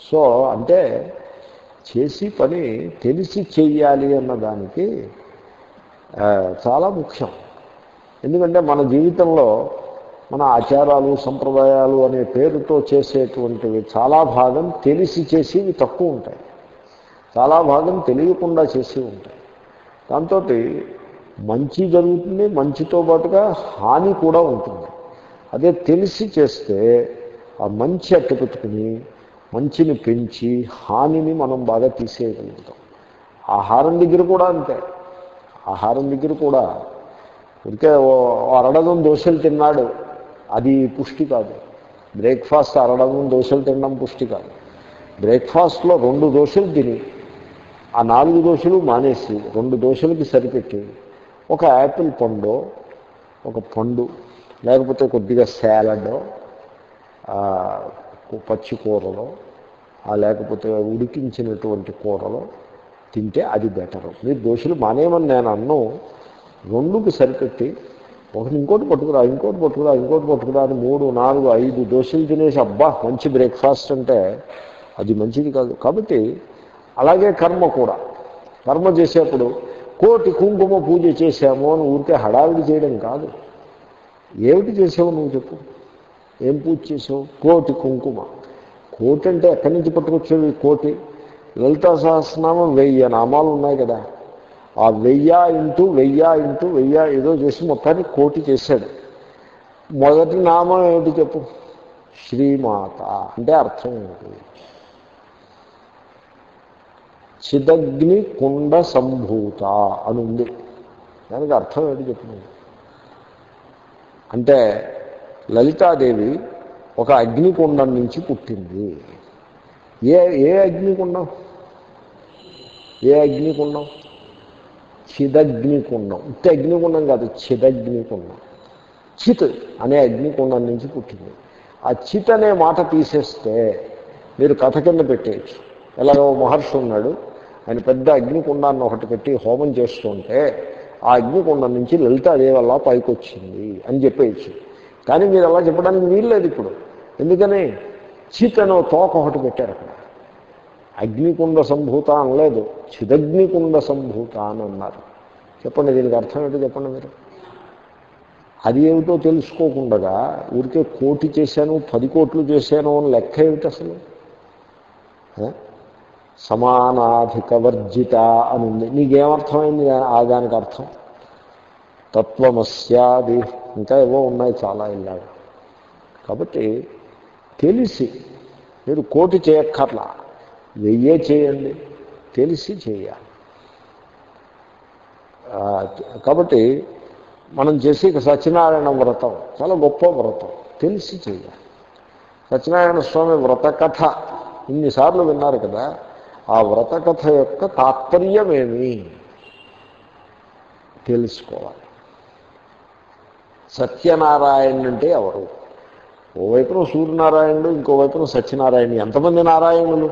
So అంటే చేసి పని తెలిసి చెయ్యాలి అన్న దానికి చాలా ముఖ్యం. ఎందుకంటే మన జీవితంలో మన ఆచారాలు సంప్రదాయాలు అనే పేరుతో చేసేటువంటివి చాలా భాగం తెలిసి చేసేవి తక్కువ ఉంటాయి. చాలా భాగం తెలియకుండా చేసి ఉంటాయి. దాంతో మంచి జరుగుతుంది మంచితో పాటుగా హాని కూడా ఉంటుంది. అదే తెలిసి చేస్తే ఆ మంచి అట్టపెట్టుకుని మంచిని పెంచి హానిని మనం బాగా తీసేయగలుగుతాం. ఆహారం దగ్గర కూడా అంతే. ఆహారం దగ్గర కూడా ఇంకే ఓ అరడదం దోశలు తిన్నాడు అది పుష్టి కాదు. బ్రేక్ఫాస్ట్ అరడదం దోశలు తినడం పుష్టి కాదు. బ్రేక్ఫాస్ట్లో రెండు దోశలు తిని ఆ నాలుగు దోశలు మానేసి రెండు దోశలకి సరిపెట్టి ఒక యాపిల్ పండు ఒక పండు లేకపోతే కొద్దిగా సాలడ్ పచ్చి కూరలో లేకపోతే ఉడికించినటువంటి కూరలో తింటే అది బెటరు. మీరు దోషులు మానేమని నేను అన్ను. రెండుకి సరిపెట్టి ఒకటి ఇంకోటి పట్టుకురా ఇంకోటి పట్టుకురా ఇంకోటి పట్టుకురా అని మూడు నాలుగు ఐదు దోశలు తినేసి అబ్బా మంచి బ్రేక్ఫాస్ట్ అంటే అది మంచిది కాదు. కాబట్టి అలాగే కర్మ కూడా. కర్మ చేసేప్పుడు కోటి కుంకుమ పూజ చేశాము అని ఊరికే హడావిడి చేయడం కాదు. ఏమిటి చేసావు నువ్వు చెప్పు. ఏం పూజ చేసావు? కోటి కుంకుమ. కోటి అంటే ఎక్కడి నుంచి పట్టుకొచ్చేవి కోటి? లలితా సహస్రనామం వెయ్యి నామాలు ఉన్నాయి కదా. ఆ వెయ్య ఇంటూ వెయ్య ఇంటూ వెయ్య ఏదో చేసి మొత్తానికి కోటి చేశాడు. మొదటి నామం ఏమిటి చెప్పు? శ్రీమాత. అంటే అర్థం ఏమిటి చిదగ్ని కుండ సంభూత అని ఉంది. దానికి అర్థం ఏంటి చెప్పు? అంటే లలితాదేవి ఒక అగ్నికుండం నుంచి పుట్టింది. ఏ ఏ అగ్నికుండం? ఏ అగ్నికుండం? చిదగ్నికుండం. ఇంత అగ్నికుండం కాదు చిదగ్నికుండం. చిత్ అనే అగ్నికుండం నుంచి పుట్టింది. ఆ చిత్ అనే మాట తీసేస్తే మీరు కథ కింద పెట్టేయచ్చు. ఎలాగో మహర్షి ఉన్నాడు. ఆయన పెద్ద అగ్నికుండాన్ని ఒకటి పెట్టి హోమం చేస్తుంటే ఆ అగ్నికుండం నుంచి లలితాదేవి అలా పైకి వచ్చింది అని చెప్పేయచ్చు. కానీ మీరు అలా చెప్పడానికి వీల్లేదు ఇప్పుడు. ఎందుకని? చిత్ అనే తోక ఒకటి పెట్టారు అక్కడ. అగ్నికుండ సంభూత అనలేదు చిదగ్నికుండ సంభూత అని అన్నారు. చెప్పండి దీనికి అర్థం ఏంటో చెప్పండి మీరు. అది ఏమిటో తెలుసుకోకుండా ఊరికే కోటి చేశాను పది కోట్లు చేశాను అని లెక్క ఏమిటి అసలు? సమానాధిక వర్జిత అని ఉంది నీకేమర్థమైంది ఆ దానికి అర్థం? తత్వమస్యాది. ఇంకా ఏవో ఉన్నాయి చాలా ఇలాగా. కాబట్టి తెలిసి మీరు కోటి చేయక్కర్లా. వెయ్యే చేయండి తెలిసి చేయాలి. కాబట్టి మనం చేసే సత్యనారాయణ వ్రతం చాలా గొప్ప వ్రతం. తెలిసి చేయాలి. సత్యనారాయణ స్వామి వ్రత కథ ఇన్నిసార్లు విన్నారు కదా ఆ వ్రత కథ యొక్క తాత్పర్యమేమి? తెలుసుకోవాలి. సత్యనారాయణ అంటే ఎవరు? ఓవైపున సూర్యనారాయణుడు ఇంకోవైపున సత్యనారాయణ ఎంతమంది నారాయణులు?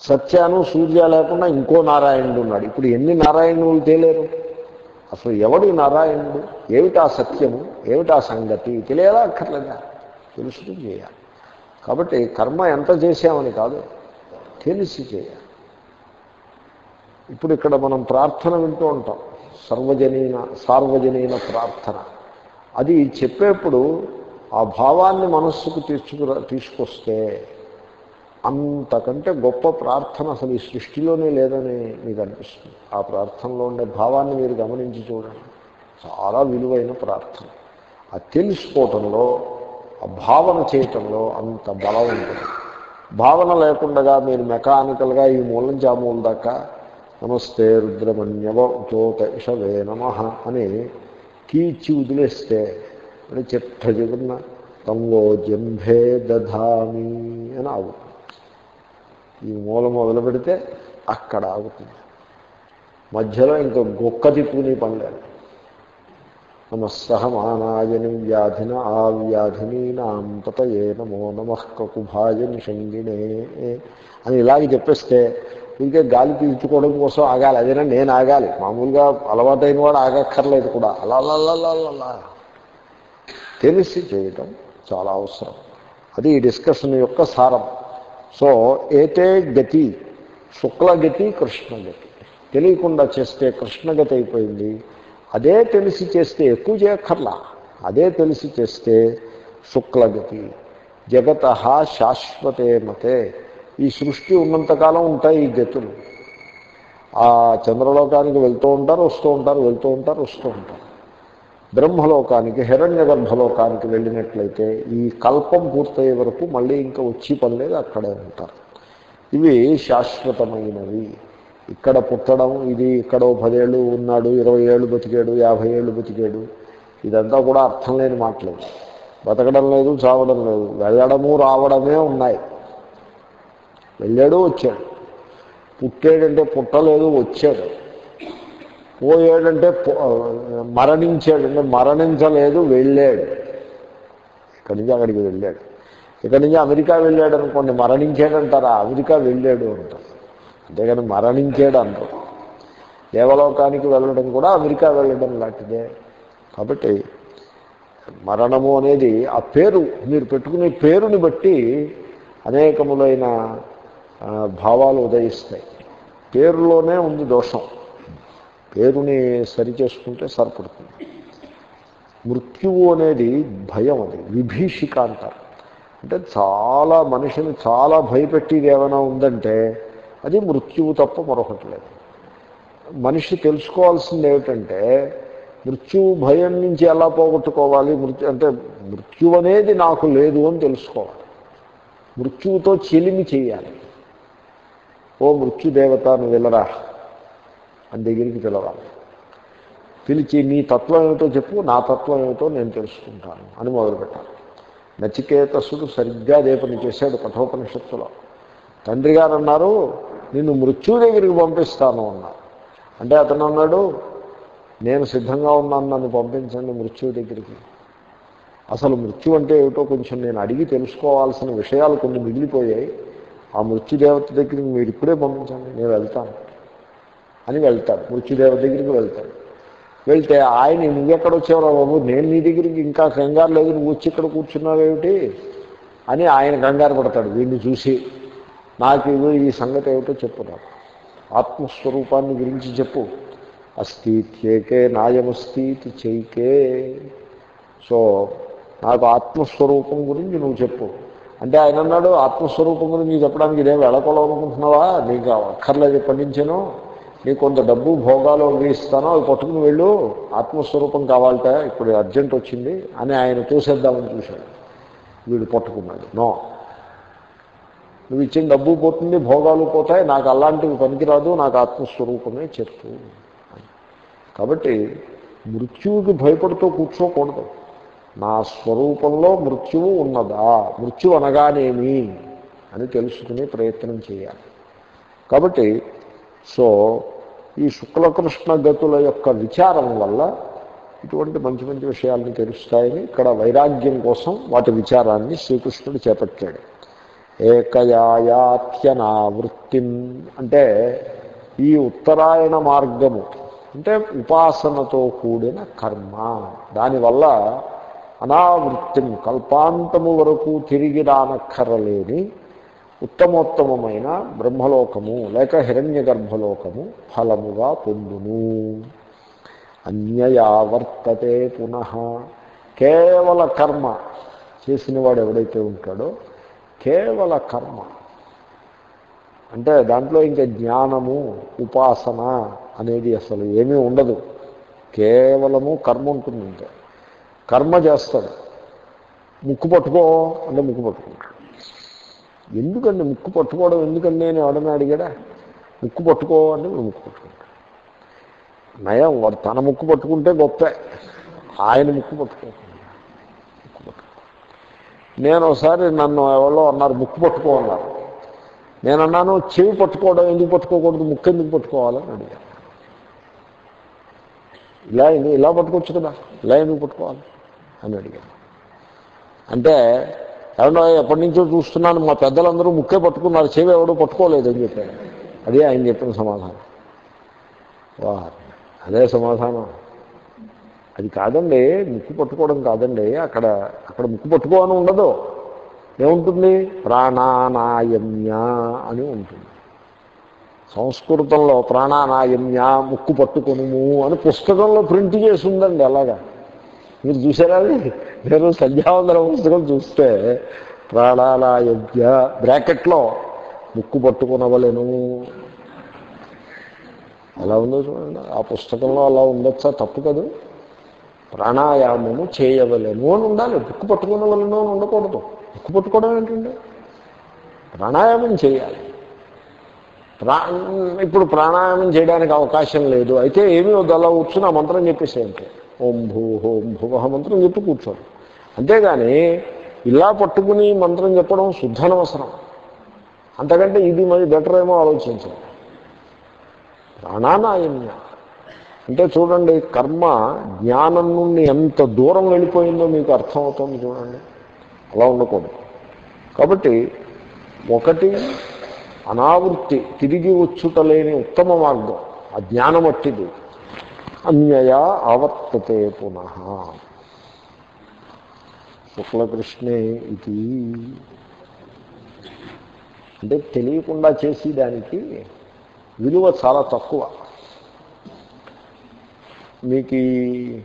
సత్యాను సూర్య లేకుండా ఇంకో నారాయణుడు ఉన్నాడు. ఇప్పుడు ఎన్ని నారాయణులు తేలేరు? అసలు ఎవడు నారాయణుడు? ఏమిటా సత్యము? ఏమిటా సంగతి? తెలియదా అక్కర్లేదా? తెలుసుకుని చేయాలి. కాబట్టి కర్మ ఎంత చేసామని కాదు తెలిసి చేయాలి. ఇప్పుడు ఇక్కడ మనం ప్రార్థన వింటూ ఉంటాం. సర్వజనీన సార్వజనీన ప్రార్థన. అది చెప్పేప్పుడు ఆ భావాన్ని మనస్సుకు తీసుకురా తీసుకొస్తే అంతకంటే గొప్ప ప్రార్థన అసలు ఈ సృష్టిలోనే లేదని మీకు అనిపిస్తుంది. ఆ ప్రార్థనలో ఉండే భావాన్ని మీరు గమనించి చూడండి. చాలా విలువైన ప్రార్థన. ఆ తెలుసుకోవటంలో ఆ భావన చేయటంలో అంత బలం ఉంటుంది. భావన లేకుండా మీరు మెకానికల్గా ఈ మూలం నుంచి ఆ మూల దాకా నమస్తే రుద్రమణ్యవ జ్యోతషవే నమ అని కీచి వదిలేస్తే అని చిట్ట చెబుతున్న తంగో జంభే దధామి అని ఆగుతుంది. ఈ మూలం మొదలు పెడితే అక్కడ ఆగుతుంది. మధ్యలో ఇంకా గొక్క తిప్పుకుని పనిలేదు నమస్సహమానాయని వ్యాధిన ఆ వ్యాధినీనాం ఏ నమో నమ కకుభాయ అని ఇలాగే చెప్పేస్తే ఇంకే గాలి పీల్చుకోవడం కోసం ఆగాలి. అదేనా నేను ఆగాలి? మామూలుగా అలవాటైన వాడు ఆగక్కర్లేదు కూడా. అలా అలా అలా అలా అలా తెలిసి చేయటం చాలా అవసరం. అది ఈ డిస్కషన్ యొక్క సారం. సో ఏతే గతి శుక్లగతి కృష్ణగతి. తెలియకుండా చేస్తే కృష్ణగతి అయిపోయింది. అదే తెలిసి చేస్తే ఎక్కువ చేయక్కర్లా అదే తెలిసి చేస్తే శుక్లగతి. జగత శాశ్వతే మతే. ఈ సృష్టి ఉన్నంతకాలం ఉంటాయి ఈ గతులు. ఆ చంద్రలోకానికి వెళ్తూ ఉంటారు వస్తూ ఉంటారు వెళ్తూ ఉంటారు వస్తూ ఉంటారు. బ్రహ్మలోకానికి హిరణ్య గర్భలోకానికి వెళ్ళినట్లయితే ఈ కల్పం పూర్తయ్యే వరకు మళ్ళీ ఇంకా వచ్చి పని లేదు అక్కడే ఉంటారు. ఇవి శాశ్వతమైనవి. ఇక్కడ పుట్టడం ఇది ఇక్కడో పదేళ్ళు ఉన్నాడు ఇరవై ఏళ్ళు బతికాడు యాభై ఏళ్ళు బతికాడు. ఇదంతా కూడా అర్థం లేని మాటలేదు బతకడం లేదు చావడం లేదు. వెళ్ళడము రావడమే ఉన్నాయి. వెళ్ళాడు వచ్చాడు. పుట్టాడంటే పుట్టలేదు వచ్చాడు. పోయాడంటే పో- మరణించాడంటే మరణించలేదు వెళ్ళాడు. ఇక్కడి నుంచి అక్కడికి వెళ్ళాడు. ఇక్కడి నుంచి అమెరికా వెళ్ళాడు అనుకోండి మరణించాడంటారా? అమెరికా వెళ్ళాడు అంటారు. అంతేగాని మరణించాడు అంటారు. దేవలోకానికి వెళ్ళడం కూడా అమెరికా వెళ్ళడం లాంటిదే. కాబట్టి మరణము అనేది ఆ పేరు మీరు పెట్టుకునే పేరుని బట్టి అనేకములైన భావాలు ఉదయిస్తాయి. పేరులోనే ఉంది దోషం. పేరుని సరి చేసుకుంటే సరిపడుతుంది. మృత్యువు అనేది భయం అది విభీషిక అంటారు. అంటే చాలా మనిషిని చాలా భయపెట్టేది ఏమైనా ఉందంటే అది మృత్యువు తప్ప మరొకటి లేదు. మనిషి తెలుసుకోవాల్సింది ఏమిటంటే మృత్యువు భయం నుంచి ఎలా పోగొట్టుకోవాలి? మృత్యు అంటే మృత్యు అనేది నాకు లేదు అని తెలుసుకోవాలి. మృత్యువుతో చెలిమి చేయాలి. ఓ మృత్యుదేవత నువ్వు వెళ్ళరా? అని దగ్గరికి పిలవాలి. పిలిచి నీ తత్వం ఏమిటో చెప్పు నా తత్వం ఏమిటో నేను తెలుసుకుంటాను అని మొదలుపెట్టాలి. నచికేతసుడు సరిగ్గా అదే పని చేశాడు కఠోపనిషత్తులో. తండ్రి గారు అన్నారు నిన్ను మృత్యువు దగ్గరికి పంపిస్తాను అన్నారు. అంటే అతను అన్నాడు నేను సిద్ధంగా ఉన్నాను నన్ను పంపించండి మృత్యువు దగ్గరికి. అసలు మృత్యు అంటే ఏమిటో కొంచెం నేను అడిగి తెలుసుకోవాల్సిన విషయాలు కొన్ని మిగిలిపోయాయి. ఆ మృత్యుదేవత దగ్గరికి మీరు ఇప్పుడే పంపించండి నేను వెళ్తాను. అని వెళ్తాడు. మృత్యుదేవ దగ్గరికి వెళ్తాడు. వెళ్తే ఆయన నువ్వెక్కడ వచ్చేవరా బాబు? నేను నీ దగ్గరికి ఇంకా కంగారు లేదు. నువ్వు వచ్చి ఇక్కడ కూర్చున్నావేమిటి? అని ఆయన కంగారు పడతాడు. వీడిని చూసి నాకు ఇవి ఈ సంగతి ఏమిటో చెప్పు నాకు. ఆత్మస్వరూపాన్ని గురించి చెప్పు. అస్థిత్యేకే నాయమస్థితి చైకే. సో నాకు ఆత్మస్వరూపం గురించి నువ్వు చెప్పు. అంటే ఆయన అన్నాడు ఆత్మస్వరూపం గురించి చెప్పడానికి ఇదేం వెళ్ళకూడదు అనుకుంటున్నావా? నీకు అక్కర్లేదు పండించాను నీకు కొంత డబ్బు భోగాలు అవి ఇస్తాను అవి పట్టుకుని వెళ్ళు. ఆత్మస్వరూపం కావాలట ఇప్పుడు అర్జెంట్ వచ్చింది అని ఆయన చూసేద్దామని చూశాడు. వీడు పట్టుకున్నాడు. నో. నువ్వు ఇచ్చిన డబ్బు పోతుంది భోగాలు పోతాయి నాకు అలాంటివి పనికిరాదు నాకు ఆత్మస్వరూపమే చెప్పు కాబట్టి మృత్యువుకి భయపడుతూ కూర్చోకూడదు. నా స్వరూపంలో మృత్యువు ఉన్నదా? మృత్యు అనగానేమి అని తెలుసుకునే ప్రయత్నం చేయాలి. కాబట్టి సో ఈ శుక్లకృష్ణ గతుల యొక్క విచారం వల్ల ఇటువంటి మంచి మంచి విషయాలని తెలుస్తాయని ఇక్కడ వైరాగ్యం కోసం వాటి విచారాన్ని శ్రీకృష్ణుడు చేపట్టాడు. ఏకయాయాత్యనావృత్తిం. అంటే ఈ ఉత్తరాయణ మార్గము అంటే ఉపాసనతో కూడిన కర్మ. దానివల్ల అనావృత్తిం కల్పాంతము వరకు తిరిగి రానక్కరలేని ఉత్తమోత్తమమైన బ్రహ్మలోకము లేక హిరణ్య గర్భలోకము ఫలముగా పొందును. అన్యయా వర్తతే పునః. కేవల కర్మ చేసినవాడు ఎవడైతే ఉంటాడో కేవల కర్మ. అంటే దాంట్లో ఇంకా జ్ఞానము ఉపాసన అనేది అసలు ఏమీ ఉండదు. కేవలము కర్మ ఉంటుంది ఇంకా. కర్మ చేస్తాడు. ముక్కు పట్టుకో అంటే ముక్కు పట్టుకుంటాడు. ఎందుకండి ముక్కు పట్టుకోవడం ఎందుకండి నేను ఎవడని అడిగాడా? ముక్కు పట్టుకోవాలంటే వీడు ముక్కు పట్టుకుంటాడు. నయం వాడు తన ముక్కు పట్టుకుంటే గొప్పే. ఆయన ముక్కు పట్టుకోకుండా ముక్కు పట్టుకో నేను ఒకసారి నన్ను ఎవరో అన్నారు ముక్కు పట్టుకో అన్నారు. నేను అన్నాను చెవి పట్టుకోవడం ఎందుకు పట్టుకోకూడదు ముక్కు ఎందుకు పట్టుకోవాలని అడిగాను. ఇలా ఇలా పట్టుకోవచ్చు కదా ఇలా ఎందుకు పట్టుకోవాలి అని అడిగాను. అంటే ఎవడో ఎప్పటి నుంచో చూస్తున్నాను మా పెద్దలందరూ ముక్కే పట్టుకున్నారు చెవి ఎవడో పట్టుకోలేదు అని చెప్పాడు. అదే ఆయన చెప్పిన సమాధానం. వా అదే సమాధానం. అది కాదండి ముక్కు పట్టుకోవడం కాదండి అక్కడ అక్కడ ముక్కు పట్టుకోవని ఉండదు. ఏముంటుంది? ప్రాణానాయమ్య అని ఉంటుంది. సంస్కృతంలో ప్రాణానాయమ్య ముక్కు పట్టుకొనుము అని పుస్తకంలో ప్రింట్ చేసి ఉందండి అలాగా. మీరు చూసారా నేను సంధ్యావందన పుస్తకం చూస్తే ప్రాణానాయజ్ఞ బ్రాకెట్లో ముక్కు పట్టుకునవలేను. ఎలా ఉందో చూడండి. ఆ పుస్తకంలో అలా ఉండొచ్చా? తప్పు కదా. ప్రాణాయామము చేయవలేను అని ఉండాలి. ముక్కు పట్టుకునవలను అని ఉండకూడదు. ముక్కు పట్టుకోవడం ఏంటండి? ప్రాణాయామం చేయాలి. ప్రా ఇప్పుడు ప్రాణాయామం చేయడానికి అవకాశం లేదు. అయితే ఏమీ వద్దు అలా కూర్చుని ఆ మంత్రం చెప్పేసి అంటే ఓం భూ ఓం భువ మంత్రం చెప్పి కూర్చోండి అంతేగాని ఇలా పట్టుకుని మంత్రం చెప్పడం శుద్ధనవసరం. అంతకంటే ఇది మరి బెటర్ ఏమో ఆలోచించండి ప్రాణానాయమ్య. అంటే చూడండి కర్మ జ్ఞానం నుండి ఎంత దూరం వెళ్ళిపోయిందో మీకు అర్థమవుతుంది చూడండి. అలా ఉండకూడదు. కాబట్టి ఒకటి అనావృత్తి తిరిగి వచ్చుటలేని ఉత్తమ మార్గం ఆ జ్ఞానం అట్టిది అన్యయా ఆవర్తతే పునః. శుక్లకృష్ణే ఇది. అంటే తెలియకుండా చేసేదానికి విలువ చాలా తక్కువ. మీకు ఈ-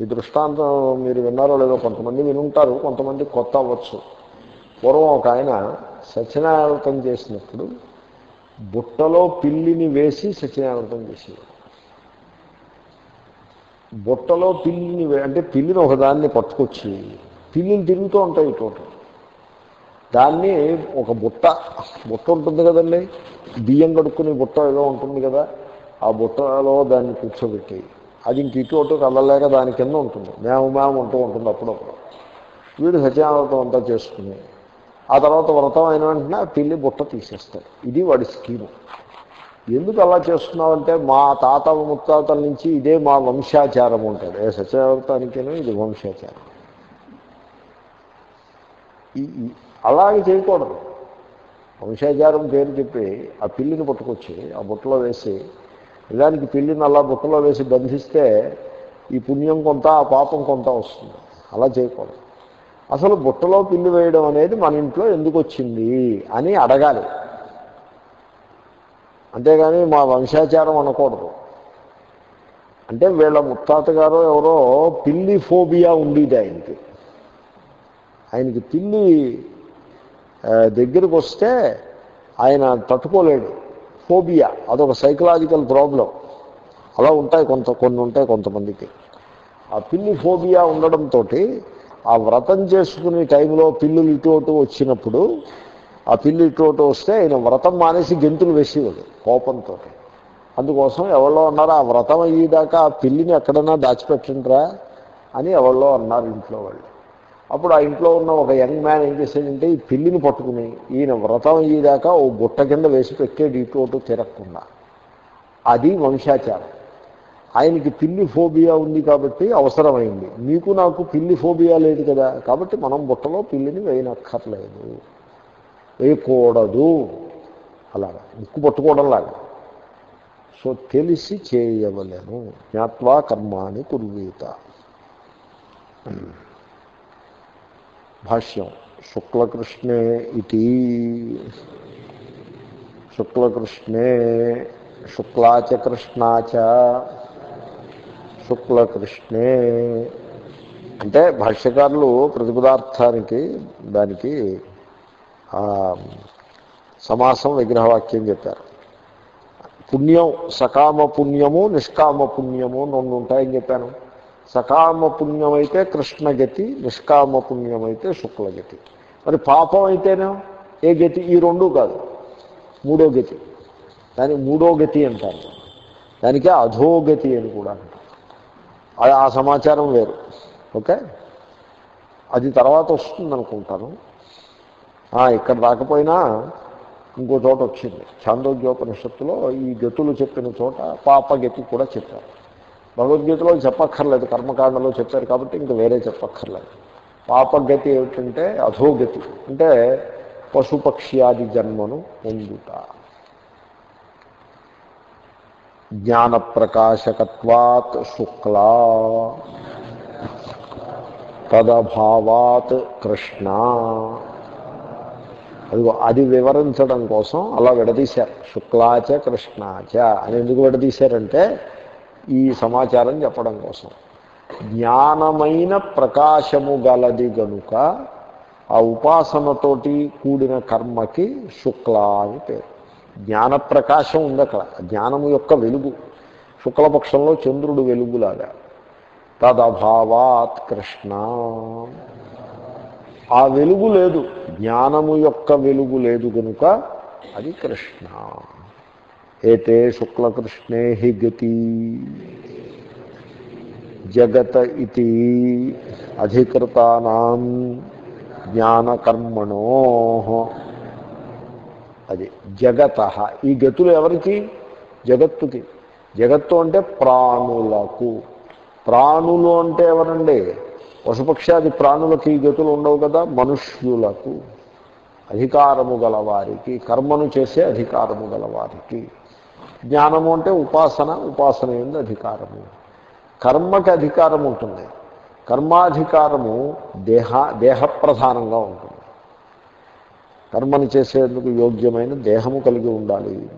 దృష్టాంతం మీరు విన్నారో లేదో కొంతమంది వినుంటారు కొంతమంది కొత్త అవ్వచ్చు. పూర్వం ఒక ఆయన సత్యనారాయణతం చేసినప్పుడు బుట్టలో పిల్లిని వేసి సత్యనారాయణతం చేసేవారు బుట్టలో పిల్లిని అంటే పిల్లిని ఒకదాన్ని పట్టుకొచ్చి పిల్లిని తిరుగుతూ ఉంటాయి తోట. దాన్ని ఒక బుట్ట బుట్ట ఉంటుంది కదండి. బియ్యం కడుక్కునే బుట్ట ఏదో ఉంటుంది కదా. ఆ బుట్టలో దాన్ని కూర్చోబెట్టి అది ఇంక ఇటు అటు కదలలేక దాని కింద ఉంటుంది. మేము మేము ఉంటూ ఉంటుంది అప్పుడప్పుడు. వీడు సత్యానవ్రతం అంతా చేసుకుని ఆ తర్వాత వ్రతం అయిన వెంటనే పిల్లి బుట్ట తీసేస్తాడు. ఇది వాడి స్కీము. ఎందుకు అలా చేస్తున్నావంటే మా తాత ముత్తాతల నుంచి ఇదే మా వంశాచారం ఉంటుంది ఏ సత్యావ్రతానికేనో ఇది వంశాచారం. అలాగే చేయకూడదు. వంశాచారం పేరు చెప్పి ఆ పిల్లిని పట్టుకొచ్చి ఆ బుట్టలో వేసి నిజానికి పిల్లిని అలా బుట్టలో వేసి బంధిస్తే ఈ పుణ్యం కొంత ఆ పాపం కొంత వస్తుంది. అలా చేయకూడదు. అసలు బుట్టలో పిల్లి వేయడం అనేది మన ఇంట్లో ఎందుకు వచ్చింది అని అడగాలి. అంతేగాని మా వంశాచారం అనకూడదు. అంటే వీళ్ళ ముత్తాత గారు ఎవరో పిల్లి ఫోబియా ఉండేది ఆయనకి. ఆయనకి పిల్లి దగ్గరకు వస్తే ఆయన తట్టుకోలేడు. ఫోబియా అదొక సైకలాజికల్ ప్రాబ్లం. అలా ఉంటాయి కొంత కొన్ని ఉంటాయి కొంతమందికి. ఆ పిల్లి ఫోబియా ఉండడంతో ఆ వ్రతం చేసుకునే టైంలో పిల్లులు ఇటు అటు వచ్చినప్పుడు ఆ పిల్లి ఇటు అటు వస్తే ఆయన వ్రతం మానేసి గెంతులు వేసేవాడు కోపంతో అందుకోసం ఎవరో అన్నారు ఆ వ్రతం అయ్యేదాకా ఆ పిల్లిని ఎక్కడైనా దాచిపెట్టండిరా అని ఎవరో అన్నారు ఇంట్లో వాళ్ళు. అప్పుడు ఆ ఇంట్లో ఉన్న ఒక యంగ్ మ్యాన్ ఏం చేశాడంటే ఈ పిల్లిని పట్టుకుని ఈయన వ్రతం అయ్యేదాకా ఓ బుట్ట కింద వేసి పెట్టాడు ఇటు అటు తిరగకుండా. అది వంశాచారం. ఆయనకి పిల్లి ఫోబియా ఉంది కాబట్టి అవసరమైంది. మీకు నాకు పిల్లి ఫోబియా లేదు కదా కాబట్టి మనం బుట్టలో పిల్లిని వేయనక్కర్లేదు. వేయకూడదు. అలాగా. ముక్కు పట్టుకోవడంలాగా సో తెలిసి చేయవలను. జ్ఞాత్వా కర్మాని కుర్వీత. భాష్యం. శుక్లకృష్ణే ఇది. శుక్లకృష్ణే శుక్లాచ కృష్ణాచ. శుక్లకృష్ణే. అంటే భాష్యకారులు ప్రతిపదార్థానికి దానికి సమాసం విగ్రహవాక్యం చెప్పారు. పుణ్యం సకామ పుణ్యము నిష్కామ పుణ్యము నన్ను రెండు ఉంటాయని చెప్పాను. సకామ పుణ్యమైతే కృష్ణగతి నిష్కామ పుణ్యం అయితే శుక్లగతి. మరి పాపం అయితేనే ఏ గతి? ఈ రెండు కాదు. మూడో గతి. దానికి మూడో గతి అంటారు. దానికే అధోగతి అని కూడా అంటారు. అది ఆ సమాచారం వేరు. ఓకే? అది తర్వాత వస్తుంది అనుకుంటాను ఇక్కడ రాకపోయినా ఇంకో చోట వచ్చింది. చాందోగ్యోపనిషత్తులో ఈ గతులు చెప్పిన చోట పాపగతి కూడా చెప్పారు. భగవద్గీతలో చెప్పక్కర్లేదు కర్మకాండలో చెప్పారు కాబట్టి ఇంకా వేరే చెప్పక్కర్లేదు. పాపగతి ఏమిటంటే అధోగతి అంటే పశుపక్ష్యాది జన్మను పొందుట. జ్ఞానప్రకాశకత్వాత్ శుక్లా తదభావాత్ కృష్ణ. అదిగో అది వివరించడం కోసం అలా విడదీశారు. శుక్లాచ కృష్ణాచ అని ఎందుకు విడదీశారంటే ఈ సమాచారం చెప్పడం కోసం. జ్ఞానమైన ప్రకాశము గలది గనుక ఆ ఉపాసనతోటి కూడిన కర్మకి శుక్ల అని పేరు. జ్ఞాన ప్రకాశం ఉంది అక్కడ. జ్ఞానము యొక్క వెలుగు. శుక్లపక్షంలో చంద్రుడు వెలుగులాగా. తదభావాత్ కృష్ణ. ఆ వెలుగు లేదు. జ్ఞానము యొక్క వెలుగు లేదు కనుక అది కృష్ణ. ఏతే శుక్లకృష్ణే హి గతి. జగత ఇది అధికృతానాం జ్ఞానకర్మణో. అది జగత. ఈ గతులు ఎవరికి? జగత్తుకి. జగత్తు అంటే ప్రాణులకు. ప్రాణులు అంటే ఎవరండి? పశుపక్షాది ప్రాణులకి గతులు ఉండవు కదా మనుష్యులకు అధికారము గలవారికి కర్మను చేసే అధికారము గలవారికి. జ్ఞానము అంటే ఉపాసన ఉపాసన ఏంది అధికారము. కర్మకి అధికారం ఉంటుంది. కర్మాధికారము దేహ దేహప్రధానంగా ఉంటుంది. కర్మను చేసేందుకు యోగ్యమైన దేహము కలిగి ఉండాలి.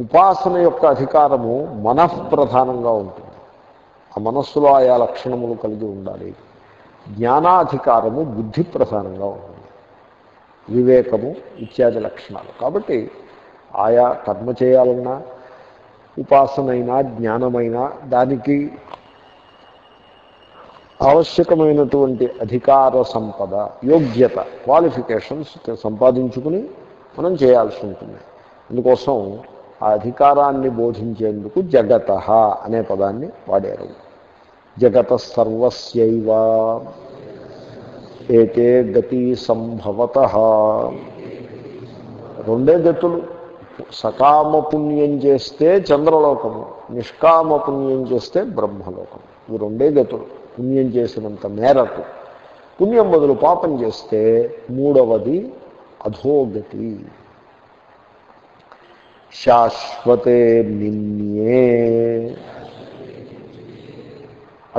ఉపాసన యొక్క అధికారము మనఃప్రధానంగా ఉంటుంది. ఆ మనస్సులో ఆయా లక్షణములు కలిగి ఉండాలి. జ్ఞానాధికారము బుద్ధి ప్రధానంగా ఉంటుంది. వివేకము ఇత్యాది లక్షణాలు. కాబట్టి ఆయా కర్మ చేయాలన్నా ఉపాసనైనా జ్ఞానమైనా దానికి ఆవశ్యకమైనటువంటి అధికార సంపద యోగ్యత క్వాలిఫికేషన్స్ సంపాదించుకుని మనం చేయాల్సి ఉంటుంది. అందుకోసం ఆ అధికారాన్ని బోధించేందుకు జగత అనే పదాన్ని వాడారు. జగత సర్వస్యైవ ఏతే గతి సంభవత. రెండే గతులు. సకామ పుణ్యం చేస్తే చంద్రలోకము నిష్కామ పుణ్యం చేస్తే బ్రహ్మలోకము. ఇవి రెండే గతులు. పుణ్యం చేసినంత మేరకు. పుణ్యం బదులు పాపం చేస్తే మూడవది అధోగతి. శాశ్వతే నిన్యే.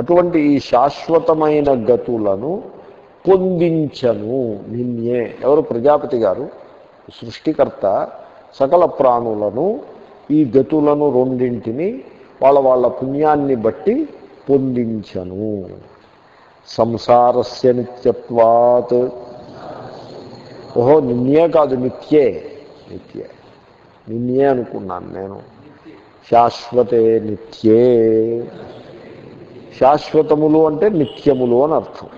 అటువంటి ఈ శాశ్వతమైన గతులను పొందించను నిన్యే ఎవరు? ప్రజాపతి గారు సృష్టికర్త సకల ప్రాణులను ఈ గతులను రెండింటిని వాళ్ళ వాళ్ళ పుణ్యాన్ని బట్టి పొందించను. సంసారస్య నిత్యత్వాత్. ఓహో నిన్నే కాదు నిత్యే. నిత్యే. నిన్నే అనుకున్నాను నేను. శాశ్వతే నిత్యే. శాశ్వతములు అంటే నిత్యములు అని అర్థం.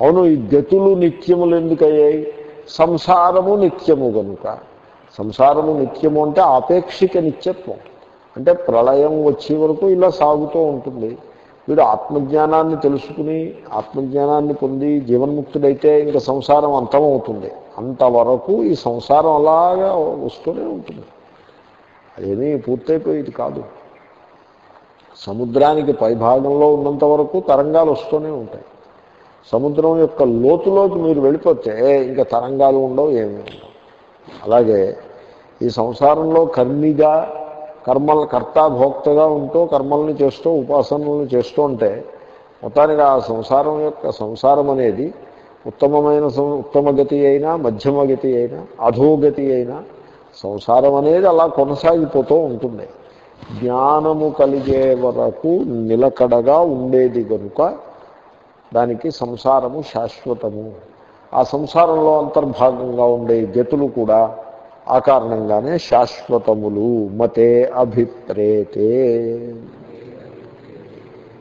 అవును ఈ గతులు నిత్యములు ఎందుకయ్యాయి? సంసారము నిత్యము కనుక సంసారము నిత్యము అంటే ఆపేక్షిక నిత్యత్వం. అంటే ప్రళయం వచ్చే వరకు ఇలా సాగుతూ ఉంటుంది. వీడు ఆత్మజ్ఞానాన్ని తెలుసుకుని ఆత్మజ్ఞానాన్ని పొంది జీవన్ముక్తుడైతే ఇంకా సంసారం అంతమవుతుంది. అంతవరకు ఈ సంసారం అలాగా వస్తూనే ఉంటుంది. అదేమీ పూర్తయిపోయేది కాదు. సముద్రానికి పైభాగంలో ఉన్నంత వరకు తరంగాలు వస్తూనే ఉంటాయి. సముద్రం యొక్క లోతులోకి మీరు వెళ్ళిపోతే ఇంకా తరంగాలు ఉండవు ఏమీ ఉండవు. అలాగే ఈ సంసారంలో కర్మిగా కర్మల కర్త భోక్తగా ఉంటూ కర్మల్ని చేస్తూ ఉపాసనలను చేస్తూ ఉంటే మొత్తానికి ఆ సంసారం యొక్క సంసారం అనేది ఉత్తమమైన ఉత్తమ గతి అయినా మధ్యమ గతి అయినా అధోగతి అయినా సంసారం అనేది అలా కొనసాగిపోతూ ఉంటుంది జ్ఞానము కలిగే వరకు నిలకడగా ఉండేది కనుక దానికి సంసారము శాశ్వతము. ఆ సంసారంలో అంతర్భాగంగా ఉండే గతులు కూడా ఆ కారణంగానే శాశ్వతములు. మతే అభిప్రేతే.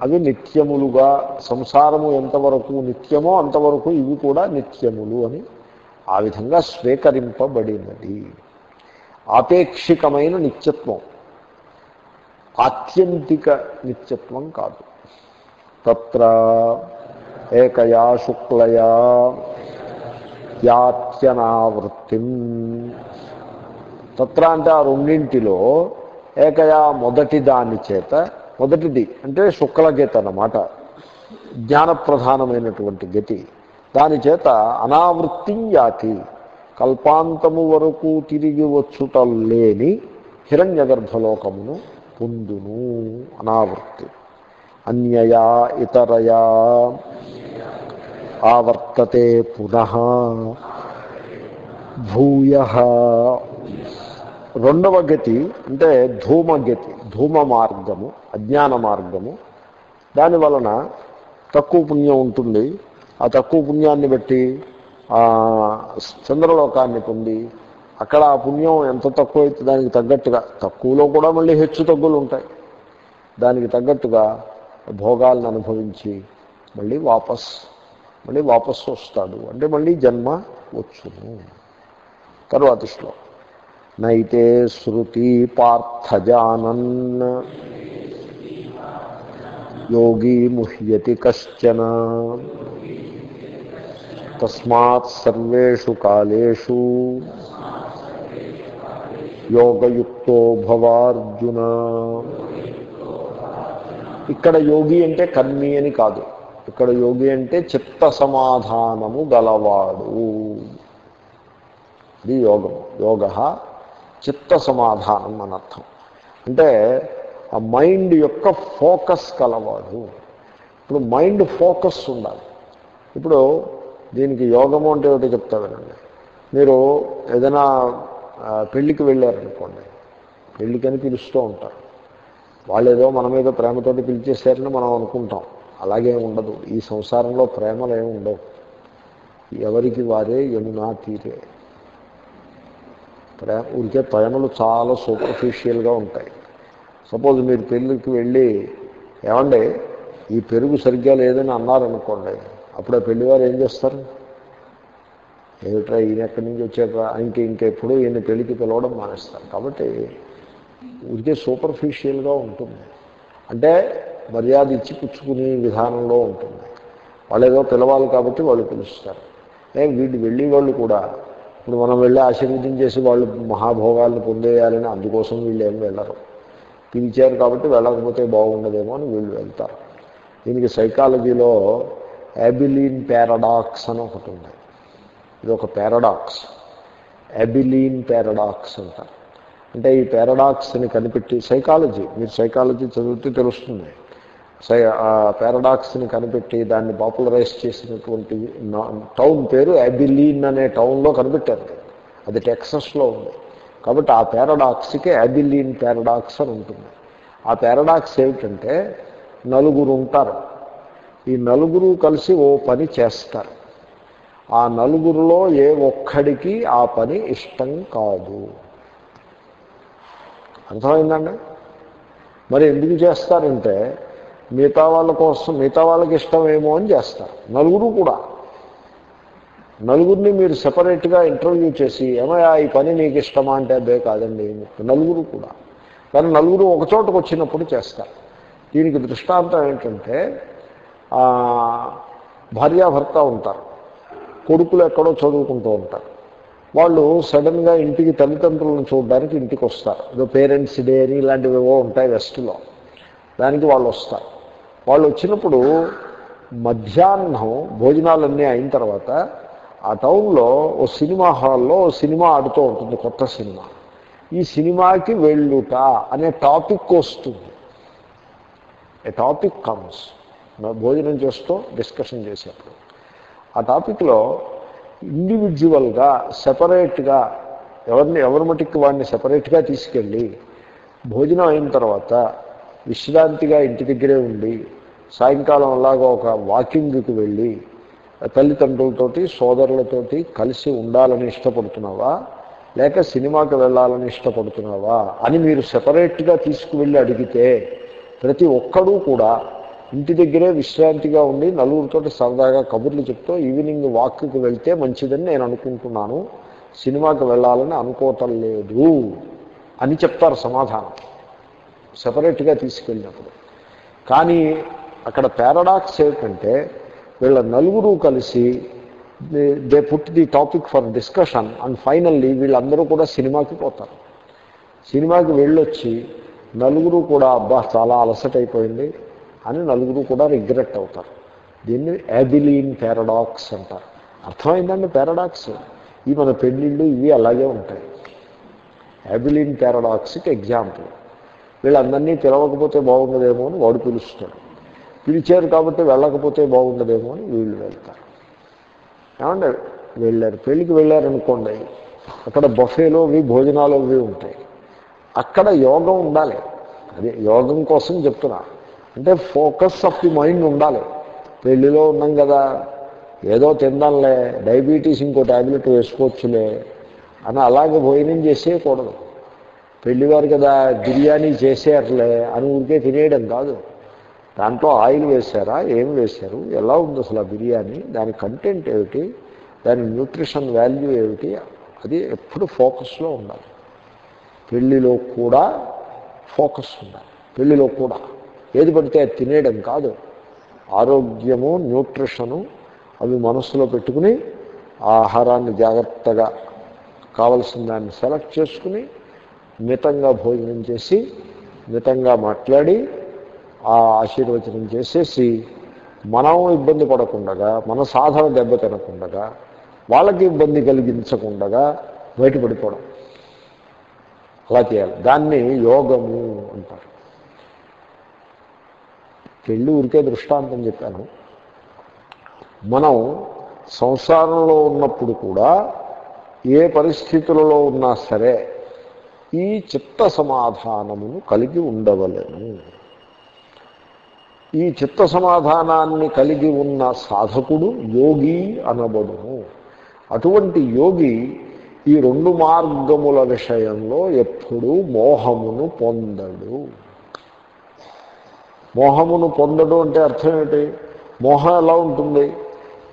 అవి నిత్యములుగా సంసారము ఎంతవరకు నిత్యమో అంతవరకు ఇవి కూడా నిత్యములు అని ఆ విధంగా స్వీకరింపబడినది. ఆపేక్షికమైన నిత్యత్వం. ఆత్యంతిక నిత్యత్వం కాదు. తత్ర ఏకయా శుక్లయా యాత్యనావృత్తి. తత్ర అంటే ఆ రెండింటిలో ఏకయా మొదటి దాని చేత మొదటిది అంటే శుక్లగీత అన్నమాట. జ్ఞానప్రధానమైనటువంటి గతి. దాని చేత అనావృత్తి యాతి. కల్పాంతము వరకు తిరిగి వచ్చుట లేని హిరణ్య గర్భలోకమును పొందును అనావృత్తి. అన్యయా ఇతరయా ఆవర్తతే పునః భూయ. రెండవ గతి అంటే ధూమగతి ధూమ మార్గము అజ్ఞాన మార్గము. దాని వలన తక్కువ పుణ్యం ఉంటుంది. ఆ తక్కువ పుణ్యాన్ని బట్టి చంద్రలోకాన్ని పొంది అక్కడ ఆ పుణ్యం ఎంత తక్కువ అయితే దానికి తగ్గట్టుగా తక్కువలో కూడా మళ్ళీ హెచ్చు తగ్గులు ఉంటాయి. దానికి తగ్గట్టుగా భోగాలను అనుభవించి మళ్ళీ వాపస్ మళ్ళీ వాపస్ వస్తాడు. అంటే మళ్ళీ జన్మ వచ్చును. తరువాత శ్లోకం. నైతే శృతి పార్థజానన్ యోగి ముహ్యతి కశ్చన. తస్మాత్ సర్వేషు కాలేషు యోగయుక్తో భవార్జున ఇక్కడ యోగి అంటే కర్మి అని కాదు. ఇక్కడ యోగి అంటే చిత్త సమాధానము గలవాడు. ఇది యోగం. యోగ చిత్త సమాధానం అనర్థం అంటే ఆ మైండ్ యొక్క ఫోకస్ కలవాడు. ఇప్పుడు మైండ్ ఫోకస్ ఉండాలి. ఇప్పుడు దీనికి యోగము అంటే ఒకటి చెప్తా వినండి. మీరు ఏదైనా పెళ్ళికి వెళ్ళారనుకోండి పెళ్ళికని పిలుస్తూ ఉంటారు. వాళ్ళు ఏదో మన మీద ప్రేమతోటి పిలిచేశారని మనం అనుకుంటాం. అలాగే ఉండదు. ఈ సంసారంలో ప్రేమలు ఏమి ఉండవు. ఎవరికి వారే యమునా తీరే. ప్రేమ ఉంటే ప్రేమలు చాలా సూపర్ఫిషియల్గా ఉంటాయి. సపోజ్ మీరు పెళ్ళికి వెళ్ళి ఏమండి ఈ పెరుగు సరిగ్గా లేదని అన్నారనుకోండి అప్పుడు ఆ పెళ్ళివారు ఏం చేస్తారు? ఏమిట్రా ఈయన ఎక్కడి నుంచి వచ్చారా ఇంక ఇంకెప్పుడు ఈయన పెళ్ళికి పిలవడం మానేస్తారు. కాబట్టి ఊరికే సూపర్ఫిషియల్గా ఉంటుంది. అంటే మర్యాద ఇచ్చి పుచ్చుకునే విధానంలో ఉంటుంది. వాళ్ళు ఏదో పిలవాలి కాబట్టి వాళ్ళు పిలుస్తారు. ఏం వీళ్ళు వెళ్ళి వాళ్ళు కూడా ఇప్పుడు మనం వెళ్ళి ఆశీర్వదించేసి వాళ్ళు మహాభోగాలను పొందేయాలని అందుకోసం వీళ్ళు ఏం వెళ్ళరు. పిలిచారు కాబట్టి వెళ్ళకపోతే బాగుండదేమో అని వీళ్ళు వెళ్తారు. దీనికి సైకాలజీలో యాబిలీన్ పారాడాక్స్ అని ఒకటి ఉంది. ఇది ఒక పారాడాక్స్. యాబిలీన్ పారాడాక్స్ అంటారు. అంటే ఈ పారాడాక్స్ని కనిపెట్టి సైకాలజీ మీరు సైకాలజీ చదివితే తెలుస్తుంది. సై ఆ పారాడాక్స్ని కనిపెట్టి దాన్ని పాపులరైజ్ చేసినటువంటి టౌన్ పేరు యాబిలీన్ అనే టౌన్లో కనిపెట్టారు. అది టెక్సస్లో ఉంది. కాబట్టి ఆ పారాడాక్స్కి యాబిలీన్ పారాడాక్స్ అని ఉంటుంది. ఆ పారాడాక్స్ ఏమిటంటే నలుగురు ఉంటారు. ఈ నలుగురు కలిసి ఓ పని చేస్తారు. ఆ నలుగురిలో ఏ ఒక్కడికి ఆ పని ఇష్టం కాదు. అర్థమైందండి? మరి ఎందుకు చేస్తారంటే మిగతా వాళ్ళ కోసం మిగతా వాళ్ళకి ఇష్టమేమో అని చేస్తారు. నలుగురు కూడా. నలుగురిని మీరు సెపరేట్గా ఇంటర్వ్యూ చేసి ఏమయ్యా ఈ పని నీకు ఇష్టమా అంటే అదే కాదండి నలుగురు కూడా. కానీ నలుగురు ఒక చోటకు వచ్చినప్పుడు చేస్తారు. దీనికి దృష్టాంతం ఏంటంటే భార్యాభర్త ఉంటారు కొడుకులు ఎక్కడో చదువుకుంటూ ఉంటారు. వాళ్ళు సడన్గా ఇంటికి తల్లిదండ్రులను చూడడానికి ఇంటికి వస్తారు ఏదో పేరెంట్స్ డే అని ఇలాంటివి ఏవో ఉంటాయి వెస్ట్లో. దానికి వాళ్ళు వస్తారు వాళ్ళు వచ్చినప్పుడు మధ్యాహ్నం భోజనాలన్నీ అయిన తర్వాత ఆ టౌన్లో ఓ సినిమా హాల్లో ఓ సినిమా ఆడుతూ ఉంటుంది కొత్త సినిమా. ఈ సినిమాకి వెళ్ళుట అనే టాపిక్ వస్తుంది. A topic comes. భోజనం చేస్తూ డిస్కషన్ చేసేప్పుడు. ఆ టాపిక్లో ఇండివిజువల్గా సెపరేట్గా ఎవరిని ఎవరి మటుకు వాడిని సెపరేట్గా తీసుకెళ్ళి భోజనం అయిన తర్వాత విశ్రాంతిగా ఇంటి దగ్గరే ఉండి సాయంకాలం అలాగా ఒక వాకింగ్కి వెళ్ళి తల్లిదండ్రులతోటి సోదరులతోటి కలిసి ఉండాలని ఇష్టపడుతున్నావా? లేక సినిమాకి వెళ్ళాలని ఇష్టపడుతున్నావా? అని మీరు సెపరేట్గా తీసుకువెళ్ళి అడిగితే ప్రతి ఒక్కడూ కూడా ఇంటి దగ్గరే విశ్రాంతిగా ఉండి నలుగురితో సరదాగా కబుర్లు చెప్తూ ఈవినింగ్ వాక్కి వెళ్తే మంచిదని నేను అనుకుంటున్నాను. సినిమాకి వెళ్ళాలని అనుకోవటం లేదు అని చెప్తారు సమాధానం. సెపరేట్గా తీసుకెళ్ళినప్పుడు. కానీ అక్కడ పారాడాక్స్ ఏంటంటే వీళ్ళ నలుగురు కలిసి they put the topic for discussion and finally వీళ్ళందరూ కూడా సినిమాకి పోతారు. సినిమాకి వెళ్ళొచ్చి నలుగురు కూడా అబ్బా చాలా అలసట అయిపోయింది అని నలుగురు కూడా రిగ్రెట్ అవుతారు. దీన్ని యాబిలీన్ పారాడాక్స్ అంటారు. అర్థమైందండి పారాడాక్స్ ఈ మన పెళ్ళిళ్ళు ఇవి అలాగే ఉంటాయి. యాబిలీన్ పారాడాక్స్కి ఎగ్జాంపుల్ వీళ్ళందరినీ పిలవకపోతే బాగుండదేమో అని వాడు పిలుస్తాడు. పిలిచారు కాబట్టి వెళ్ళకపోతే బాగుండదేమో అని వీళ్ళు వెళ్తారు. ఏమంటే వెళ్ళారు పెళ్ళికి వెళ్ళారనుకోండి అక్కడ బఫేలో అవి భోజనాలు అవి ఉంటాయి. అక్కడ యోగం ఉండాలి. అదే యోగం కోసం చెప్తున్నా. అంటే ఫోకస్ ఆఫ్ ది మైండ్ ఉండాలి. పెళ్ళిలో ఉన్నాం కదా ఏదో తిందాంలే డయాబెటీస్ ఇంకో ట్యాబ్లెట్ వేసుకోవచ్చులే అని అలాగే భోజనం చేసేయకూడదు. పెళ్ళివారు కదా బిర్యానీ చేసేయట్లే అని ఊరికే తినేయడం కాదు. దాంట్లో ఆయిల్ వేశారా ఏం వేశారు ఎలా ఉంది అసలు ఆ బిర్యానీ దాని కంటెంట్ ఏమిటి దాని న్యూట్రిషన్ వాల్యూ ఏమిటి అది ఎప్పుడు ఫోకస్లో ఉండాలి. పెళ్ళిలో కూడా ఫోకస్ ఉండాలి. పెళ్ళిలో కూడా. ఏది పడితే అది తినేయడం కాదు. ఆరోగ్యము న్యూట్రిషను అవి మనస్సులో పెట్టుకుని ఆహారాన్ని జాగ్రత్తగా కావలసిన దాన్ని సెలెక్ట్ చేసుకుని మితంగా భోజనం చేసి మితంగా మాట్లాడి ఆ ఆశీర్వచనం చేసేసి మనం ఇబ్బంది పడకుండగా మన సాధన దెబ్బ తినకుండగా వాళ్ళకి ఇబ్బంది కలిగించకుండగా బయటపడిపోవడం. అలా చేయాలి. దాన్ని యోగము అంటారు. పెళ్ళి ఊరికే దృష్టాంతం చెప్పాను. మనం సంసారంలో ఉన్నప్పుడు కూడా ఏ పరిస్థితులలో ఉన్నా సరే ఈ చిత్త సమాధానమును కలిగి ఉండవలేను. ఈ చిత్త సమాధానాన్ని కలిగి ఉన్న సాధకుడు యోగి అనబడును. అటువంటి యోగి ఈ రెండు మార్గముల విషయంలో ఎప్పుడూ మోహమును పొందడు. మోహమును పొందడు అంటే అర్థం ఏమిటి? మోహం ఎలా ఉంటుంది?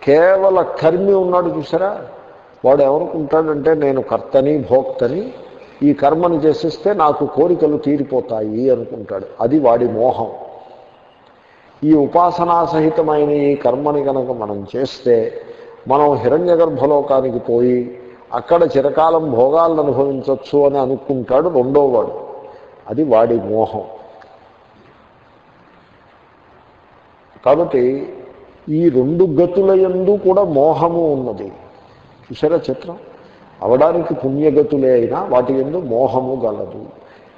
కేవల కర్మి ఉన్నాడు చూసారా? వాడు ఎవరుకుంటాడంటే నేను కర్తని భోక్తని ఈ కర్మను చేసిస్తే నాకు కోరికలు తీరిపోతాయి అనుకుంటాడు. అది వాడి మోహం. ఈ ఉపాసనా సహితమైన ఈ కర్మని కనుక మనం చేస్తే మనం హిరణ్య గర్భలోకానికి పోయి అక్కడ చిరకాలం భోగాలను అనుభవించవచ్చు అని అనుకుంటాడు రెండోవాడు. అది వాడి మోహం. కాబట్టి ఈ రెండు గతుల యందు కూడా మోహము ఉన్నది. చూసారా చిత్రం? అవడానికి పుణ్యగతులే అయినా వాటి ఎందు మోహము గలదు.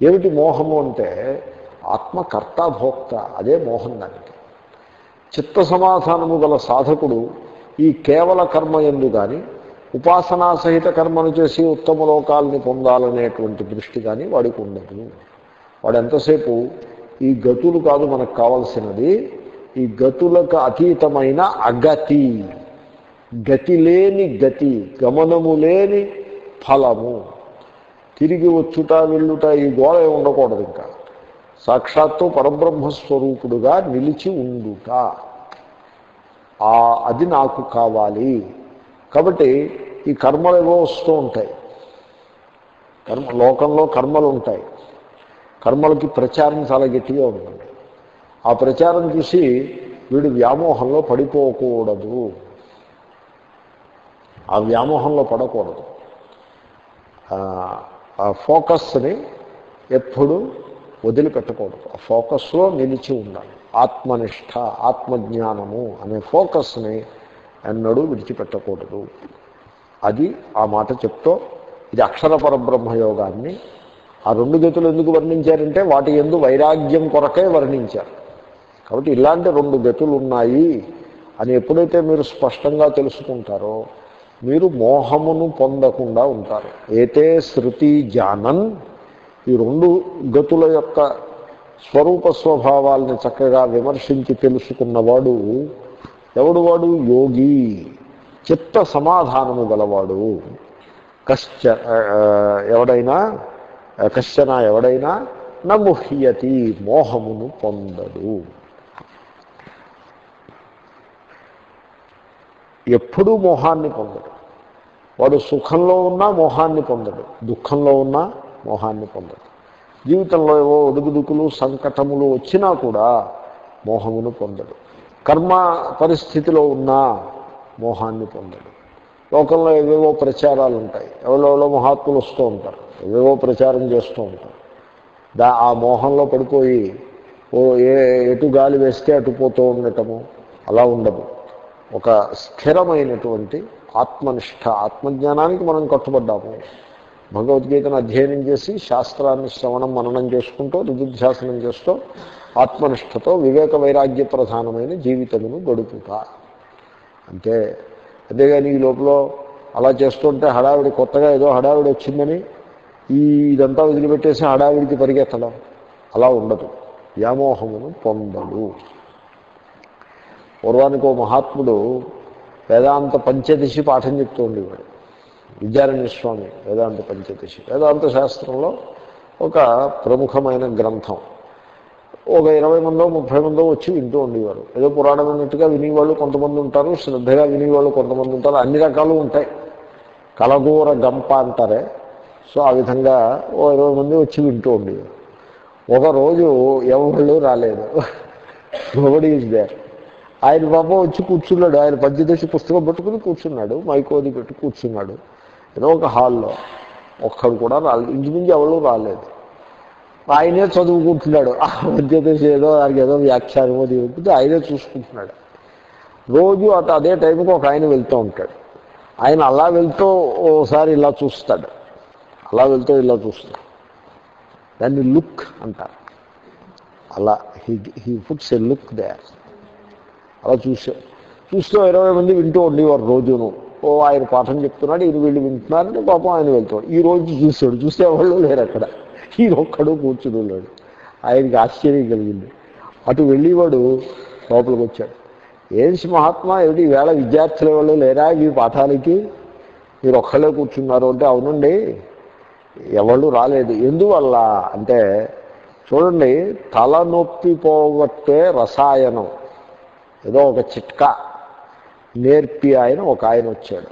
ఏమిటి మోహము అంటే ఆత్మకర్త భోక్త అదే మోహం దానికి. చిత్త సమాధానము గల సాధకుడు ఈ కేవల కర్మ ఎందు కానీ ఉపాసనా సహిత కర్మను చేసి ఉత్తమ లోకాలని పొందాలనేటువంటి దృష్టి కానీ వాడికి ఉండదు. వాడు ఎంతసేపు ఈ గతులు కాదు మనకు కావలసినది ఈ గతులకు అతీతమైన అగతి. గతి లేని గతి గమనము లేని ఫలము. తిరిగి వచ్చుట వెళ్ళుట ఈ గోడ ఉండకూడదు ఇంకా. సాక్షాత్తు పరబ్రహ్మస్వరూపుడుగా నిలిచి ఉండుట. ఆ అది నాకు కావాలి. కాబట్టి ఈ కర్మలు ఏవో వస్తూ ఉంటాయి. కర్మ లోకంలో కర్మలు ఉంటాయి. కర్మలకి ప్రచారం చాలా గట్టిగా ఉంటుంది ఆ ప్రచారం చూసి వీడు వ్యామోహంలో పడిపోకూడదు. ఆ వ్యామోహంలో పడకూడదు. ఆ ఫోకస్ని ఎప్పుడు వదిలిపెట్టకూడదు. ఆ ఫోకస్లో నిలిచి ఉండాలి. ఆత్మనిష్ట ఆత్మజ్ఞానము అనే ఫోకస్ని ఎన్నడూ విడిచిపెట్టకూడదు. అది ఆ మాట చెప్తూ ఇది అక్షర పరబ్రహ్మయోగాన్ని ఆ రెండు గతులు ఎందుకు వర్ణించారంటే వాటి ఎందు వైరాగ్యం కొరకే వర్ణించారు. కాబట్టి ఇలాంటి రెండు గతులు ఉన్నాయి అని ఎప్పుడైతే మీరు స్పష్టంగా తెలుసుకుంటారో మీరు మోహమును పొందకుండా ఉంటారు. ఏతే శృతి జానన్ ఈ రెండు గతుల యొక్క స్వరూప స్వభావాల్ని చక్కగా విమర్శించి తెలుసుకున్నవాడు ఎవడు వాడు? యోగి. చిత్త సమాధానము గలవాడు. కశ్చ ఎవడైనా కశ్చన ఎవడైనా నముహ్యతి మోహమును పొందడు. ఎప్పుడూ మోహాన్ని పొందడు. వాడు సుఖంలో ఉన్నా మోహాన్ని పొందడు. దుఃఖంలో ఉన్నా మోహాన్ని పొందడు. జీవితంలో ఏవో ఒడుగుదుకులు సంకటములు వచ్చినా కూడా మోహమును పొందడు. కర్మ పరిస్థితిలో ఉన్నా మోహాన్ని పొందడు. లోకంలో ఏవేవో ప్రచారాలు ఉంటాయి ఎవరెవరో మహాత్ములు వస్తూ ఉంటారు. ఏవేవో ప్రచారం చేస్తూ ఉంటారు. దా ఆ మోహంలో పడిపోయి ఓ ఏ ఎటు గాలి వేస్తే అటు పోతూ ఉండటము అలా ఉండదు. ఒక స్థిరమైనటువంటి ఆత్మనిష్ట ఆత్మజ్ఞానానికి మనం కట్టుబడ్డాము. భగవద్గీతను అధ్యయనం చేసి శాస్త్రాన్ని శ్రవణం మననం చేసుకుంటూ రుజుధ్యాసనం చేస్తూ ఆత్మనిష్టతో వివేక వైరాగ్య ప్రధానమైన జీవితమును గడుపుట. అంతే. అంతేగాని ఈ లోపల అలా చేస్తుంటే హడావిడి కొత్తగా ఏదో హడావిడి వచ్చిందని ఈ ఇదంతా వదిలిపెట్టేసి హడావిడికి పరిగెత్తడం. అలా ఉండదు. వ్యామోహమును పొందడు. పూర్వానికి ఓ మహాత్ముడు వేదాంత పంచదశి పాఠం చెప్తూ ఉండేవాడు. విద్యారణ్య స్వామి వేదాంత పంచదశి వేదాంత శాస్త్రంలో ఒక ప్రముఖమైన గ్రంథం. ఒక ఇరవై మందో ముప్పై మందో వచ్చి వింటూ ఉండేవారు. ఏదో పురాణం అన్నట్టుగా వినేవాళ్ళు కొంతమంది ఉంటారు శ్రద్ధగా వినేవాళ్ళు కొంతమంది ఉంటారు. అన్ని రకాలు ఉంటాయి. కలగూర గంప అంటారే. సో ఆ విధంగా ఓ ఇరవై మంది వచ్చి వింటూ ఉండేవారు. ఒకరోజు ఎవళ్ళు రాలేదు. నోబడి ఈజ్ దేర్ ఆయన పాపం వచ్చి కూర్చున్నాడు. ఆయన పద్యదశ పుస్తకం పట్టుకుని కూర్చున్నాడు. మైకోది పెట్టి కూర్చున్నాడు. ఏదో ఒక హాల్లో. ఒక్కడు కూడా రాలేదు ఇంచుమించి ఎవరు రాలేదు. ఆయనే చదువుకుంటున్నాడు. ఆ పంచదశి ఏదో దానికి ఏదో వ్యాఖ్యానమో దిగుతుంది ఆయనే చూసుకుంటున్నాడు. రోజు అత అదే టైంకి ఒక ఆయన వెళ్తూ ఉంటాడు. ఆయన అలా వెళ్తూ ఓసారి ఇలా చూస్తాడు. అలా వెళ్తూ ఇలా చూస్తాడు. దాన్ని లుక్ అంటారు. అలా he he puts a look they అలా చూసా. చూస్తూ ఇరవై మంది వింటూ ఉండేవారు రోజును. ఓ ఆయన పాఠం చెప్తున్నాడు ఈయన వీళ్ళు వింటున్నారని పాపం ఆయన వెళ్తాడు. ఈ రోజు చూస్తాడు చూస్తే ఎవరు లేరు అక్కడ. ఈ ఒక్కడు కూర్చుని ఉన్నాడు. ఆయనకి ఆశ్చర్యం కలిగింది. అటు వెళ్ళేవాడు లోపలికి వచ్చాడు. ఏంసి మహాత్మా ఏమిటి? ఈవేళ విద్యార్థుల వాళ్ళు లేరా ఈ పాఠాలకి మీరు ఒక్కళ్ళే కూర్చున్నారు అంటే అవునండి ఎవళ్ళు రాలేదు. ఎందువల్ల అంటే చూడండి తలనొప్పి పోగొట్టే రసాయనం. ఏదో ఒక చిట్కా నేర్పి ఆయన ఒక ఆయన వచ్చాడు.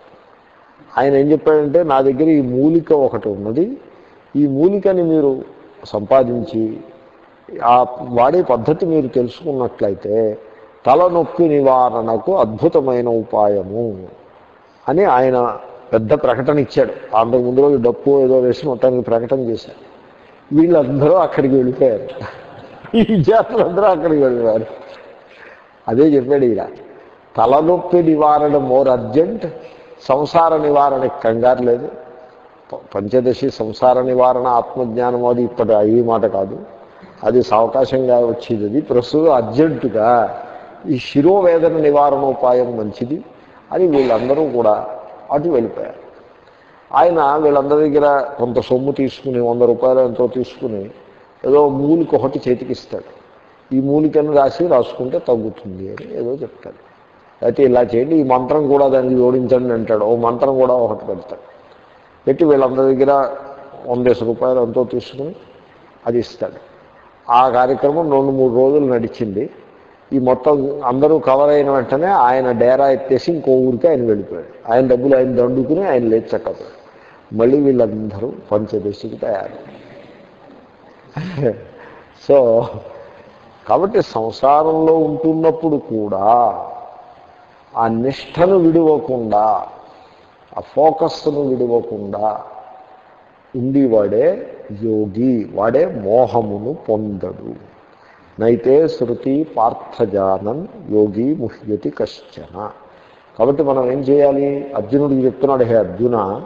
ఆయన ఏం చెప్పాడంటే నా దగ్గర ఈ మూలిక ఒకటి ఉన్నది. ఈ మూలికని మీరు సంపాదించి ఆ వాడే పద్ధతి మీరు తెలుసుకున్నట్లయితే తలనొప్పి నివారణకు అద్భుతమైన ఉపాయము అని ఆయన పెద్ద ప్రకటన ఇచ్చాడు. అంతకు ముందు రోజు డప్పు ఏదో వేసి మొత్తానికి ప్రకటన చేశారు. వీళ్ళందరూ అక్కడికి వెళ్ళిపోయారు. ఈ జాతులందరూ అక్కడికి వెళ్ళిపోయారు. అదే చెప్పాడు ఈయన. తలనొప్పి నివారణ మోర్ అర్జెంట్ సంసార నివారణ కంగారు లేదు. పంచదశి సంసార నివారణ ఆత్మజ్ఞానం అది ఇప్పటి ఈ మాట కాదు. అది సావకాశంగా వచ్చేది అది. ప్రస్తుతం అర్జెంటుగా ఈ శిరోవేదన నివారణ ఉపాయం మంచిది అని వీళ్ళందరూ కూడా అటు వెళ్ళిపోయారు. ఆయన వీళ్ళందరి దగ్గర కొంత సొమ్ము తీసుకుని వంద రూపాయలు ఎంతో తీసుకుని ఏదో మూలికి ఒకటి చేతికిస్తాడు. ఈ మూలికను రాసి రాసుకుంటే తగ్గుతుంది అని ఏదో చెప్తాడు అయితే ఇలా చేయండి ఈ మంత్రం కూడా దానికి జోడించండి అంటాడు. ఓ మంత్రం కూడా ఒకటి పెడతాడు. పెట్టి వీళ్ళందరి దగ్గర వందేస రూపాయలు ఎంతో తీసుకుని అది ఇస్తాడు. ఆ కార్యక్రమం రెండు మూడు రోజులు నడిచింది. ఈ మొత్తం అందరూ కవర్ అయిన వెంటనే ఆయన డేరా ఎత్తేసి ఇంకో ఊరికి ఆయన వెళ్ళిపోయాడు. ఆయన డబ్బులు ఆయన దండుకుని ఆయన లేచకపోయాడు మళ్ళీ వీళ్ళందరూ పంచదశికి తయారు. సో కాబట్టి సంసారంలో ఉంటున్నప్పుడు కూడా ఆ నిష్టను విడివకుండా ఆ ఫోకస్ను విడివకుండా ఉండేవాడే యోగి వాడే మోహమును పొందడు. నైతే శృతి పార్థజానన్ యోగి ముహ్యతి కశ్చన. కాబట్టి మనం ఏం చేయాలి? అర్జునుడికి చెప్తున్నాడు హే అర్జున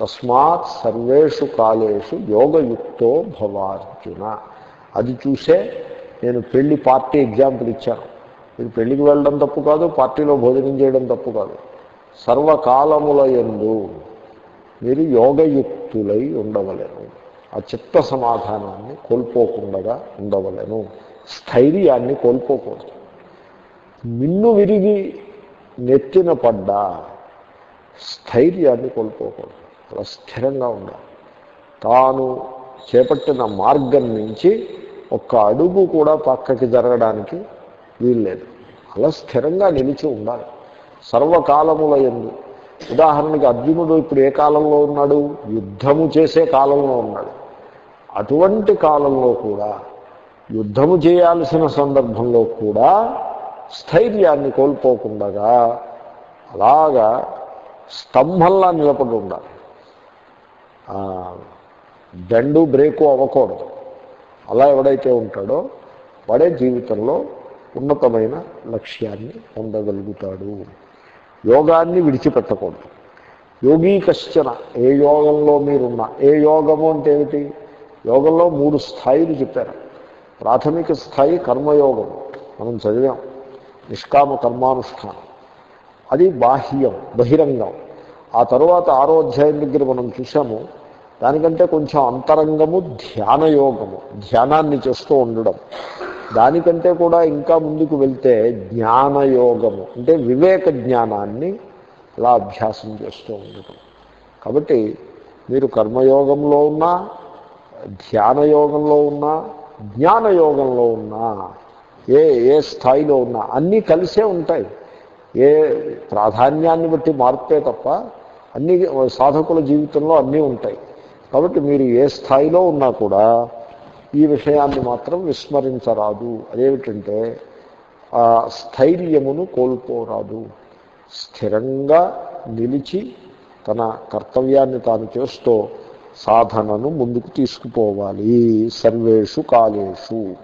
తస్మాత్ సర్వేషు కాలేషు యోగయుక్తో భవార్జున. అది చూసే నేను పెళ్ళి పార్టీ ఎగ్జాంపుల్ ఇచ్చాను. మీరు పెళ్ళికి వెళ్ళడం తప్పు కాదు పార్టీలో భోజనం చేయడం తప్పు కాదు. సర్వకాలముల ఎందు మీరు యోగయుక్తులై ఉండవలేను. ఆ చిత్త సమాధానాన్ని కోల్పోకుండా ఉండవలేను. స్థైర్యాన్ని కోల్పోకూడదు. మిన్ను విరిగి నెత్తిన పడ్డా స్థైర్యాన్ని కోల్పోకూడదు. అలా స్థిరంగా ఉండాలి. తాను చేపట్టిన మార్గం నుంచి ఒక్క అడుగు కూడా పక్కకి జరగడానికి వీల్లేదు. అలా స్థిరంగా నిలిచి ఉండాలి. సర్వకాలముల ఎందు ఉదాహరణకి అర్జునుడు ఇప్పుడు ఏ కాలంలో ఉన్నాడు? యుద్ధము చేసే కాలంలో ఉన్నాడు. అటువంటి కాలంలో కూడా యుద్ధము చేయాల్సిన సందర్భంలో కూడా స్థైర్యాన్ని కోల్పోకుండా అలాగా స్తంభంలా నిలబడి ఉండాలి. ఆ, బెండు బ్రేకు అవ్వకూడదు. అలా ఎవడైతే ఉంటాడో వాడే జీవితంలో ఉన్నతమైన లక్ష్యాన్ని పొందగలుగుతాడు. యోగాన్ని విడిచిపెట్టకూడదు. యోగీ కశ్చన ఏ యోగంలో మీరున్నా ఏ యోగము అంటే ఏమిటి? యోగంలో మూడు స్థాయిలు చెప్పారు. ప్రాథమిక స్థాయి కర్మయోగం మనం చదివాం. నిష్కామ కర్మానుష్ఠానం. అది బాహ్యం బహిరంగం. ఆ తర్వాత ఆరో అధ్యాయం దగ్గర మనం చూసాము దానికంటే కొంచెం అంతరంగము ధ్యానయోగము ధ్యానాన్ని చేస్తూ ఉండడం. దానికంటే కూడా ఇంకా ముందుకు వెళ్తే జ్ఞానయోగము అంటే వివేక జ్ఞానాన్ని అలా అభ్యాసం చేస్తూ ఉండటం కాబట్టి మీరు కర్మయోగంలో ఉన్నా ధ్యానయోగంలో ఉన్నా జ్ఞానయోగంలో ఉన్నా ఏ ఏ స్థాయిలో ఉన్నా అన్నీ కలిసే ఉంటాయి. ఏ ప్రాధాన్యాన్ని బట్టి మార్పే తప్ప అన్ని సాధకుల జీవితంలో అన్నీ ఉంటాయి. కాబట్టి మీరు ఏ స్థాయిలో ఉన్నా కూడా ఈ విషయాన్ని మాత్రం విస్మరించరాదు. అదేమిటంటే ఆ స్థైర్యమును కోల్పోరాదు. స్థిరంగా నిలిచి తన కర్తవ్యాన్ని తాను చేస్తూ సాధనను ముందుకు తీసుకుపోవాలి. సర్వేషు కాలేషు.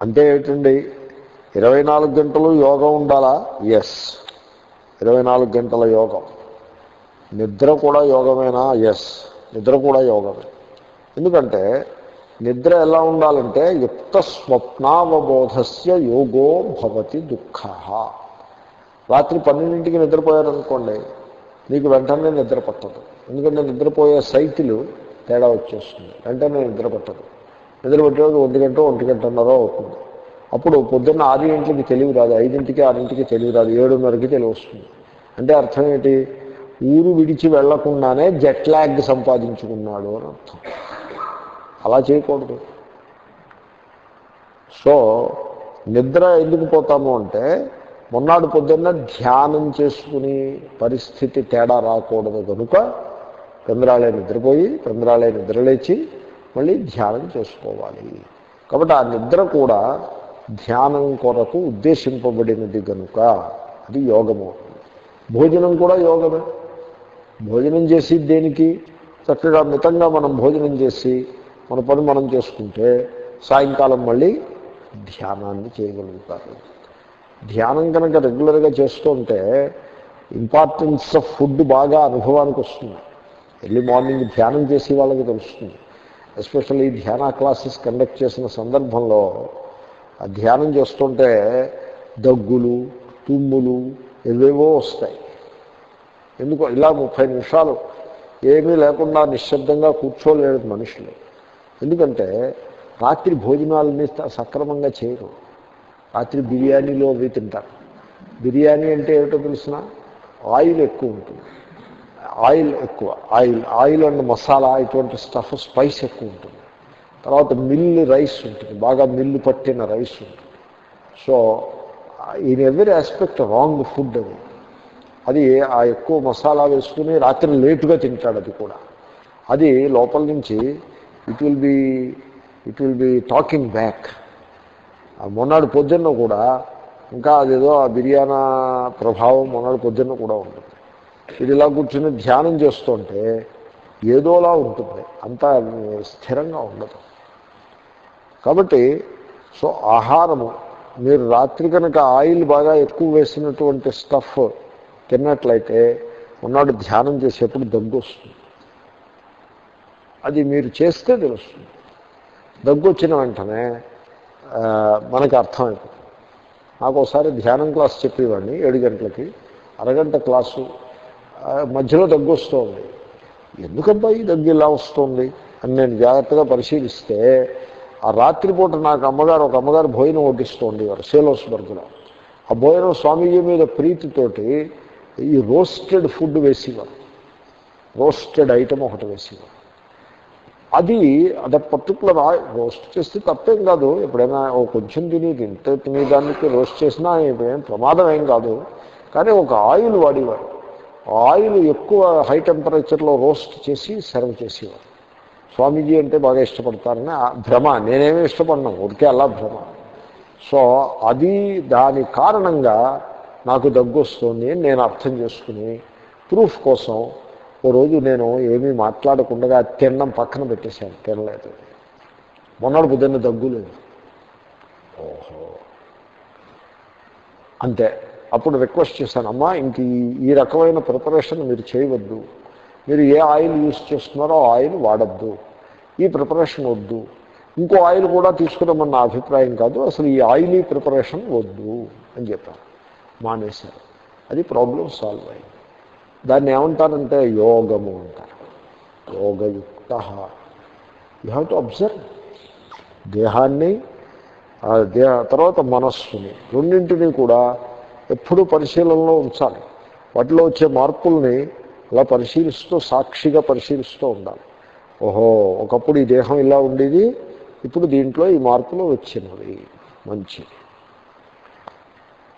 అంటే ఏంటండి ఇరవై నాలుగు గంటలు యోగం ఉండాలా? ఎస్ ఇరవై నాలుగు గంటల యోగం. నిద్ర కూడా యోగమేనా? ఎస్ నిద్ర కూడా యోగమే. ఎందుకంటే నిద్ర ఎలా ఉండాలంటే యుక్త స్వప్నావబోధస్య యోగో భవతి దుఃఖ. రాత్రి పన్నెండింటికి నిద్రపోయారనుకోండి మీకు వెంటనే నిద్ర పట్టదు. ఎందుకంటే నిద్రపోయే సైకిల్ తేడా వచ్చేస్తుంది. వెంటనే నిద్ర పట్టదు. నిద్ర పట్టేది ఒంటి గంట ఒంటి గంటన్నర అవుతుంది. అప్పుడు పొద్దున్న ఆరు ఇంటికి తెలివి రాదు ఐదింటికి ఆరింటికి తెలివి రాదు ఏడున్నరకి తెలివి వస్తుంది. అంటే అర్థం ఏంటి? ఊరు విడిచి వెళ్ళకుండానే జెట్ ల్యాగ్ సంపాదించుకున్నాడు అని అర్థం. అలా చేయకూడదు. సో నిద్ర ఎందుకు పోతాము అంటే మొన్నాడు పొద్దున్న ధ్యానం చేసుకుని పరిస్థితి తేడా రాకూడదు కనుక చంద్రాలే నిద్రపోయి చంద్రాలే నిద్రలేచి మళ్ళీ ధ్యానం చేసుకోవాలి. కాబట్టి ఆ నిద్ర కూడా ధ్యానం కొరకు ఉద్దేశింపబడినది కనుక అది యోగము. భోజనం కూడా యోగమే. భోజనం చేసి దేనికి? చక్కగా మితంగా మనం భోజనం చేసి మన పని మనం చేసుకుంటే సాయంకాలం మళ్ళీ ధ్యానాన్ని చేయగలుగుతారు. ధ్యానం కనుక రెగ్యులర్గా చేస్తుంటే ఇంపార్టెన్స్ ఆఫ్ ఫుడ్ బాగా అనుభవానికి వస్తుంది. ఎర్లీ మార్నింగ్ ధ్యానం చేసే వాళ్ళకి తెలుస్తుంది. ఎస్పెషల్లీ ధ్యాన క్లాసెస్ కండక్ట్ చేసిన సందర్భంలో ఆ ధ్యానం చేస్తుంటే దగ్గులు తుమ్ములు ఏవేవో వస్తాయి. ఎందుకో ఇలా ముప్పై నిమిషాలు ఏమీ లేకుండా నిశ్శబ్దంగా కూర్చోలేడు మనుషులు. ఎందుకంటే రాత్రి భోజనాలని సక్రమంగా చేయరు. రాత్రి బిర్యానీలో అవి తింటారు. బిర్యానీ అంటే ఏమిటో తెలిసిన? ఆయిల్ ఎక్కువ ఉంటుంది. ఆయిల్ ఎక్కువ. ఆయిల్ ఆయిల్ అండ్ మసాలా ఇటువంటి స్టఫ్ స్పైస్ ఎక్కువ ఉంటుంది. తర్వాత మిల్లు రైస్ ఉంటుంది. బాగా మిల్లు పట్టిన రైస్ ఉంటుంది. So in every aspect wrong food అది. అది ఆ ఎక్కువ మసాలా వేసుకుని రాత్రి లేటుగా తింటాడు అది కూడా. అది లోపల నుంచి it will be it will be talking back. మొన్నటి పొద్దున్న కూడా ఇంకా అదేదో ఆ బిర్యానా ప్రభావం మొన్నటి పొద్దున్న కూడా ఉంటుంది. ఇది ఇలా కూర్చుని ధ్యానం చేస్తుంటే ఏదోలా ఉంటుంది. అంత స్థిరంగా ఉండదు. కాబట్టి సో ఆహారము. మీరు రాత్రి కనుక ఆయిల్ బాగా ఎక్కువ వేసినటువంటి స్టఫ్ తిన్నట్లయితే ఉన్నాడు ధ్యానం చేసేప్పుడు దగ్గు వస్తుంది. అది మీరు చేస్తే తెలుస్తుంది. దగ్గు వచ్చిన వెంటనే మనకు అర్థమైపోతుంది. నాకు ఒకసారి ధ్యానం క్లాస్ చెప్పేవాడిని ఏడు గంటలకి. అరగంట క్లాసు. మధ్యలో దగ్గు వస్తుంది. ఎందుకబ్బా ఈ దగ్గు ఇలా వస్తుంది? అని నేను జాగ్రత్తగా పరిశీలిస్తే ఆ రాత్రిపూట నాకు అమ్మగారు ఒక అమ్మగారు భోజనం వడ్డిస్తూ ఉండేవారు సేలోస్బర్గ్లో ఆ భోజనం స్వామీజీ మీద ప్రీతితోటి ఈ రోస్టెడ్ ఫుడ్ వేసేవారు. రోస్టెడ్ ఐటమ్ ఒకటి వేసేవారు. అది అది పర్టికులర్ రోస్ట్ చేస్తే తప్పేం కాదు. ఎప్పుడైనా ఓ కొంచెం తిని తింటే తినేదానికి రోస్ట్ చేసినా ఏం ప్రమాదం ఏం కాదు. కానీ ఒక ఆయిల్ వాడేవారు. ఆయిల్ ఎక్కువ హై టెంపరేచర్లో రోస్ట్ చేసి సర్వ్ చేసేవారు. స్వామీజీ అంటే బాగా ఇష్టపడతారని భ్రమ నేనేమీ ఇష్టపడినా ఊరికే అలా భ్రమ. సో అది దాని కారణంగా నాకు దగ్గు వస్తుంది అని నేను అర్థం చేసుకుని ప్రూఫ్ కోసం ఓ రోజు నేను ఏమీ మాట్లాడకుండా తినడం పక్కన పెట్టేశాను తినలేదు. మొన్నటి పొద్దున్న దగ్గు లేదు. ఓహో. అంతే. అప్పుడు రిక్వెస్ట్ చేశాను అమ్మా ఇంక ఈ రకమైన ప్రిపరేషన్ మీరు చేయవద్దు. మీరు ఏ ఆయిల్ యూజ్ చేస్తున్నారో ఆ ఆయిల్ వాడద్దు. ఈ ప్రిపరేషన్ వద్దు. ఇంకో ఆయిల్ కూడా తీసుకురమ్మన్న అభిప్రాయం కాదు. అసలు ఈ ఆయిలీ ప్రిపరేషన్ వద్దు అని చెప్పారు మానేశారు. అది ప్రాబ్లం సాల్వ్ అయింది. దాన్ని ఏమంటారంటే యోగము అంటారు. యోగయుక్త. యూ హ్యావ్ టు అబ్జర్వ్ దేహాన్ని దేహ తర్వాత మనస్సుని రెండింటినీ కూడా ఎప్పుడూ పరిశీలనలో ఉంచాలి. వాటిలో వచ్చే మార్పుల్ని అలా పరిశీలిస్తూ సాక్షిగా పరిశీలిస్తూ ఉండాలి. ఓహో ఒకప్పుడు ఈ దేహం ఇలా ఉండేది ఇప్పుడు దీంట్లో ఈ మార్పులు వచ్చినవి. మంచిది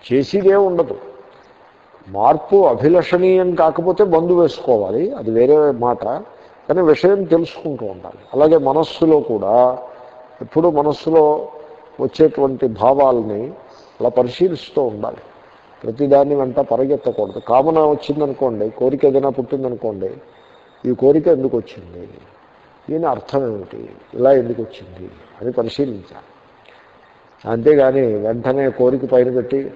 చేసేదే ఉండదు. మార్పు అభిలషణీయం కాకపోతే బంధు వేసుకోవాలి అది వేరే మాట కానీ విషయం తెలుసుకుంటూ ఉండాలి. అలాగే మనస్సులో కూడా ఎప్పుడు మనస్సులో వచ్చేటువంటి భావాల్ని అలా పరిశీలిస్తూ ఉండాలి. ప్రతిదాన్ని వెంట పరిగెత్తకూడదు. కామన వచ్చిందనుకోండి కోరిక ఏదైనా పుట్టిందనుకోండి ఈ కోరిక ఎందుకు వచ్చింది? దీని అర్థం ఏమిటి? ఇలా ఎందుకు వచ్చింది? అని పరిశీలించాలి. అంతేగాని వెంటనే కోరిక పైన పెట్టి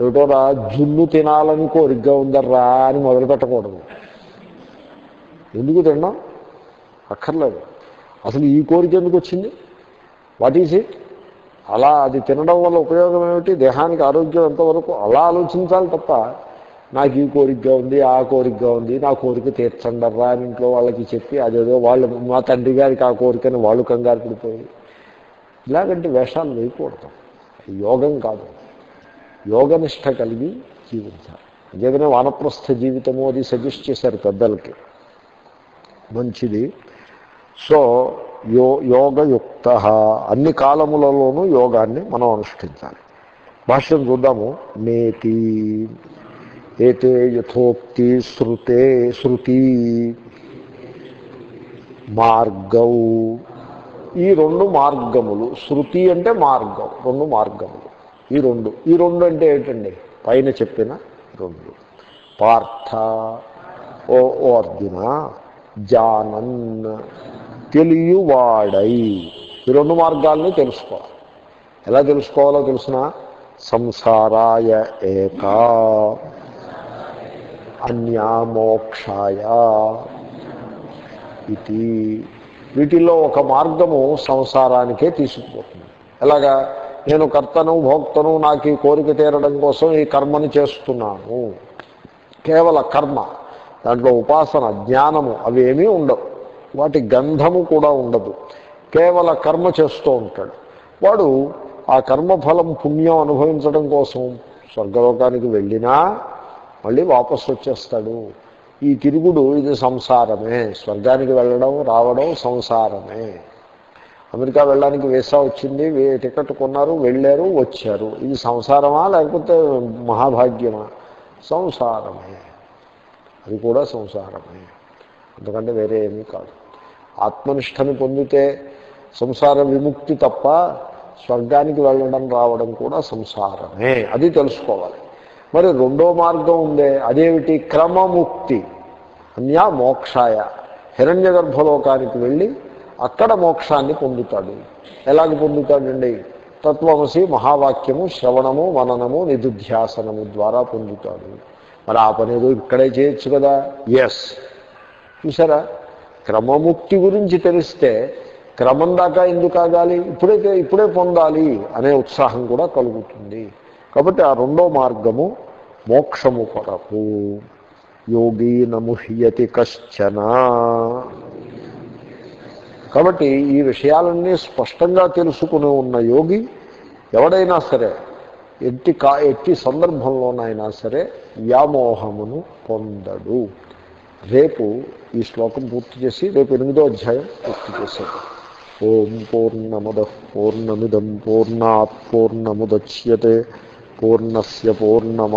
ఏమిటోరా జున్ను తినాలని కోరికగా ఉందర్రా అని మొదలు పెట్టకూడదు. ఎందుకు తినడం? అక్కర్లేదు. అసలు ఈ కోరిక ఎందుకు వచ్చింది? వాట్ ఈజ్ ఇట్ అలా అది తినడం వల్ల ఉపయోగం ఏమిటి? దేహానికి ఆరోగ్యం ఎంతవరకు? అలా ఆలోచించాలి తప్ప నాకు ఈ కోరికగా ఉంది ఆ కోరికగా ఉంది నా కోరిక తీర్చండర్రా అని ఇంట్లో వాళ్ళకి చెప్పి అదేదో వాళ్ళు మా తండ్రి గారికి ఆ కోరికని వాళ్ళు కంగారు పడిపోయి. ఇలాగంటే వేషాలు వేయకూడదు. యోగం కాదు. యోగనిష్ట కలిగి జీవించాలి. ఏదైనా వానప్రస్థ జీవితము అది సజెస్ట్ చేశారు పెద్దలకి. మంచిది. సో యో యోగయుక్త అన్ని కాలములలోనూ యోగాన్ని మనం అనుష్ఠించాలి. భాష్యం చూద్దాము. నేతి ఏతే యథోక్తి శృతే శృతి మార్గౌ ఈ రెండు మార్గములు శృతి అంటే మార్గం రెండు మార్గములు. ఈ రెండు ఈ రెండు అంటే ఏంటండి? పైన చెప్పిన రెండు. పార్థ ఓ ఓ అర్జున జానన్ తెలియవాడై. ఈ రెండు మార్గాల్ని తెలుసుకోవాలి. ఎలా తెలుసుకోవాలో తెలిసిన? సంసారాయ ఏకా. అన్యామోక్షాయ ఇది. వీటిల్లో ఒక మార్గము సంసారానికే తీసుకుపోతుంది. ఎలాగా? నేను కర్తను భోక్తను నాకు ఈ కోరిక తీరడం కోసం ఈ కర్మని చేస్తున్నాను. కేవల కర్మ. దాంట్లో ఉపాసన జ్ఞానము అవి ఏమీ ఉండవు. వాటి గంధము కూడా ఉండదు. కేవల కర్మ చేస్తూ ఉంటాడు. వాడు ఆ కర్మఫలం పుణ్యం అనుభవించడం కోసం స్వర్గలోకానికి వెళ్ళినా మళ్ళీ వాపసు వచ్చేస్తాడు. ఈ తిరుగుడు ఇది సంసారమే. స్వర్గానికి వెళ్ళడం రావడం సంసారమే. అమెరికా వెళ్ళడానికి వీసా వచ్చింది. వే- టికెట్ కొన్నారు వెళ్ళారు వచ్చారు. ఇది సంసారమా లేకపోతే మహాభాగ్యమా? సంసారమే. అది కూడా సంసారమే. అందుకంటే వేరే ఏమీ కాదు. ఆత్మనిష్టని పొందితే సంసార విముక్తి తప్ప స్వర్గానికి వెళ్ళడం రావడం కూడా సంసారమే. అది తెలుసుకోవాలి. మరి రెండో మార్గం ఉందే. అదేమిటి? క్రమముక్తి. అన్యా మోక్షాయ. హిరణ్య గర్భలోకానికి వెళ్ళి అక్కడ మోక్షాన్ని పొందుతాడు. ఎలాగ పొందుతాడండి? తత్వమసి మహావాక్యము శ్రవణము మననము నిధుధ్యాసనము ద్వారా పొందుతాడు. మరి ఆ పని ఏదో ఇక్కడే చేయొచ్చు కదా? ఎస్ చూసారా? క్రమముక్తి గురించి తెలిస్తే క్రమం దాకా ఎందుకు ఆగాలి? ఇప్పుడైతే ఇప్పుడే పొందాలి అనే ఉత్సాహం కూడా కలుగుతుంది. కాబట్టి ఆ రెండో మార్గము మోక్షము కొరకు. యోగి నముహ్యతి కశ్చన. కాబట్టి ఈ విషయాలన్నీ స్పష్టంగా తెలుసుకుని ఉన్న యోగి ఎవడైనా సరే ఎట్టి కా ఎట్టి సందర్భంలోనైనా సరే వ్యామోహమును పొందడు. రేపు ఈ శ్లోకం పూర్తి చేసి రేపు ఎనిమిదో అధ్యాయం పూర్తి చేశాడు ఓం పూర్ణముద పూర్ణమిదం పూర్ణాత్ పూర్ణముద్యతే. పూర్ణస్ పూర్ణమా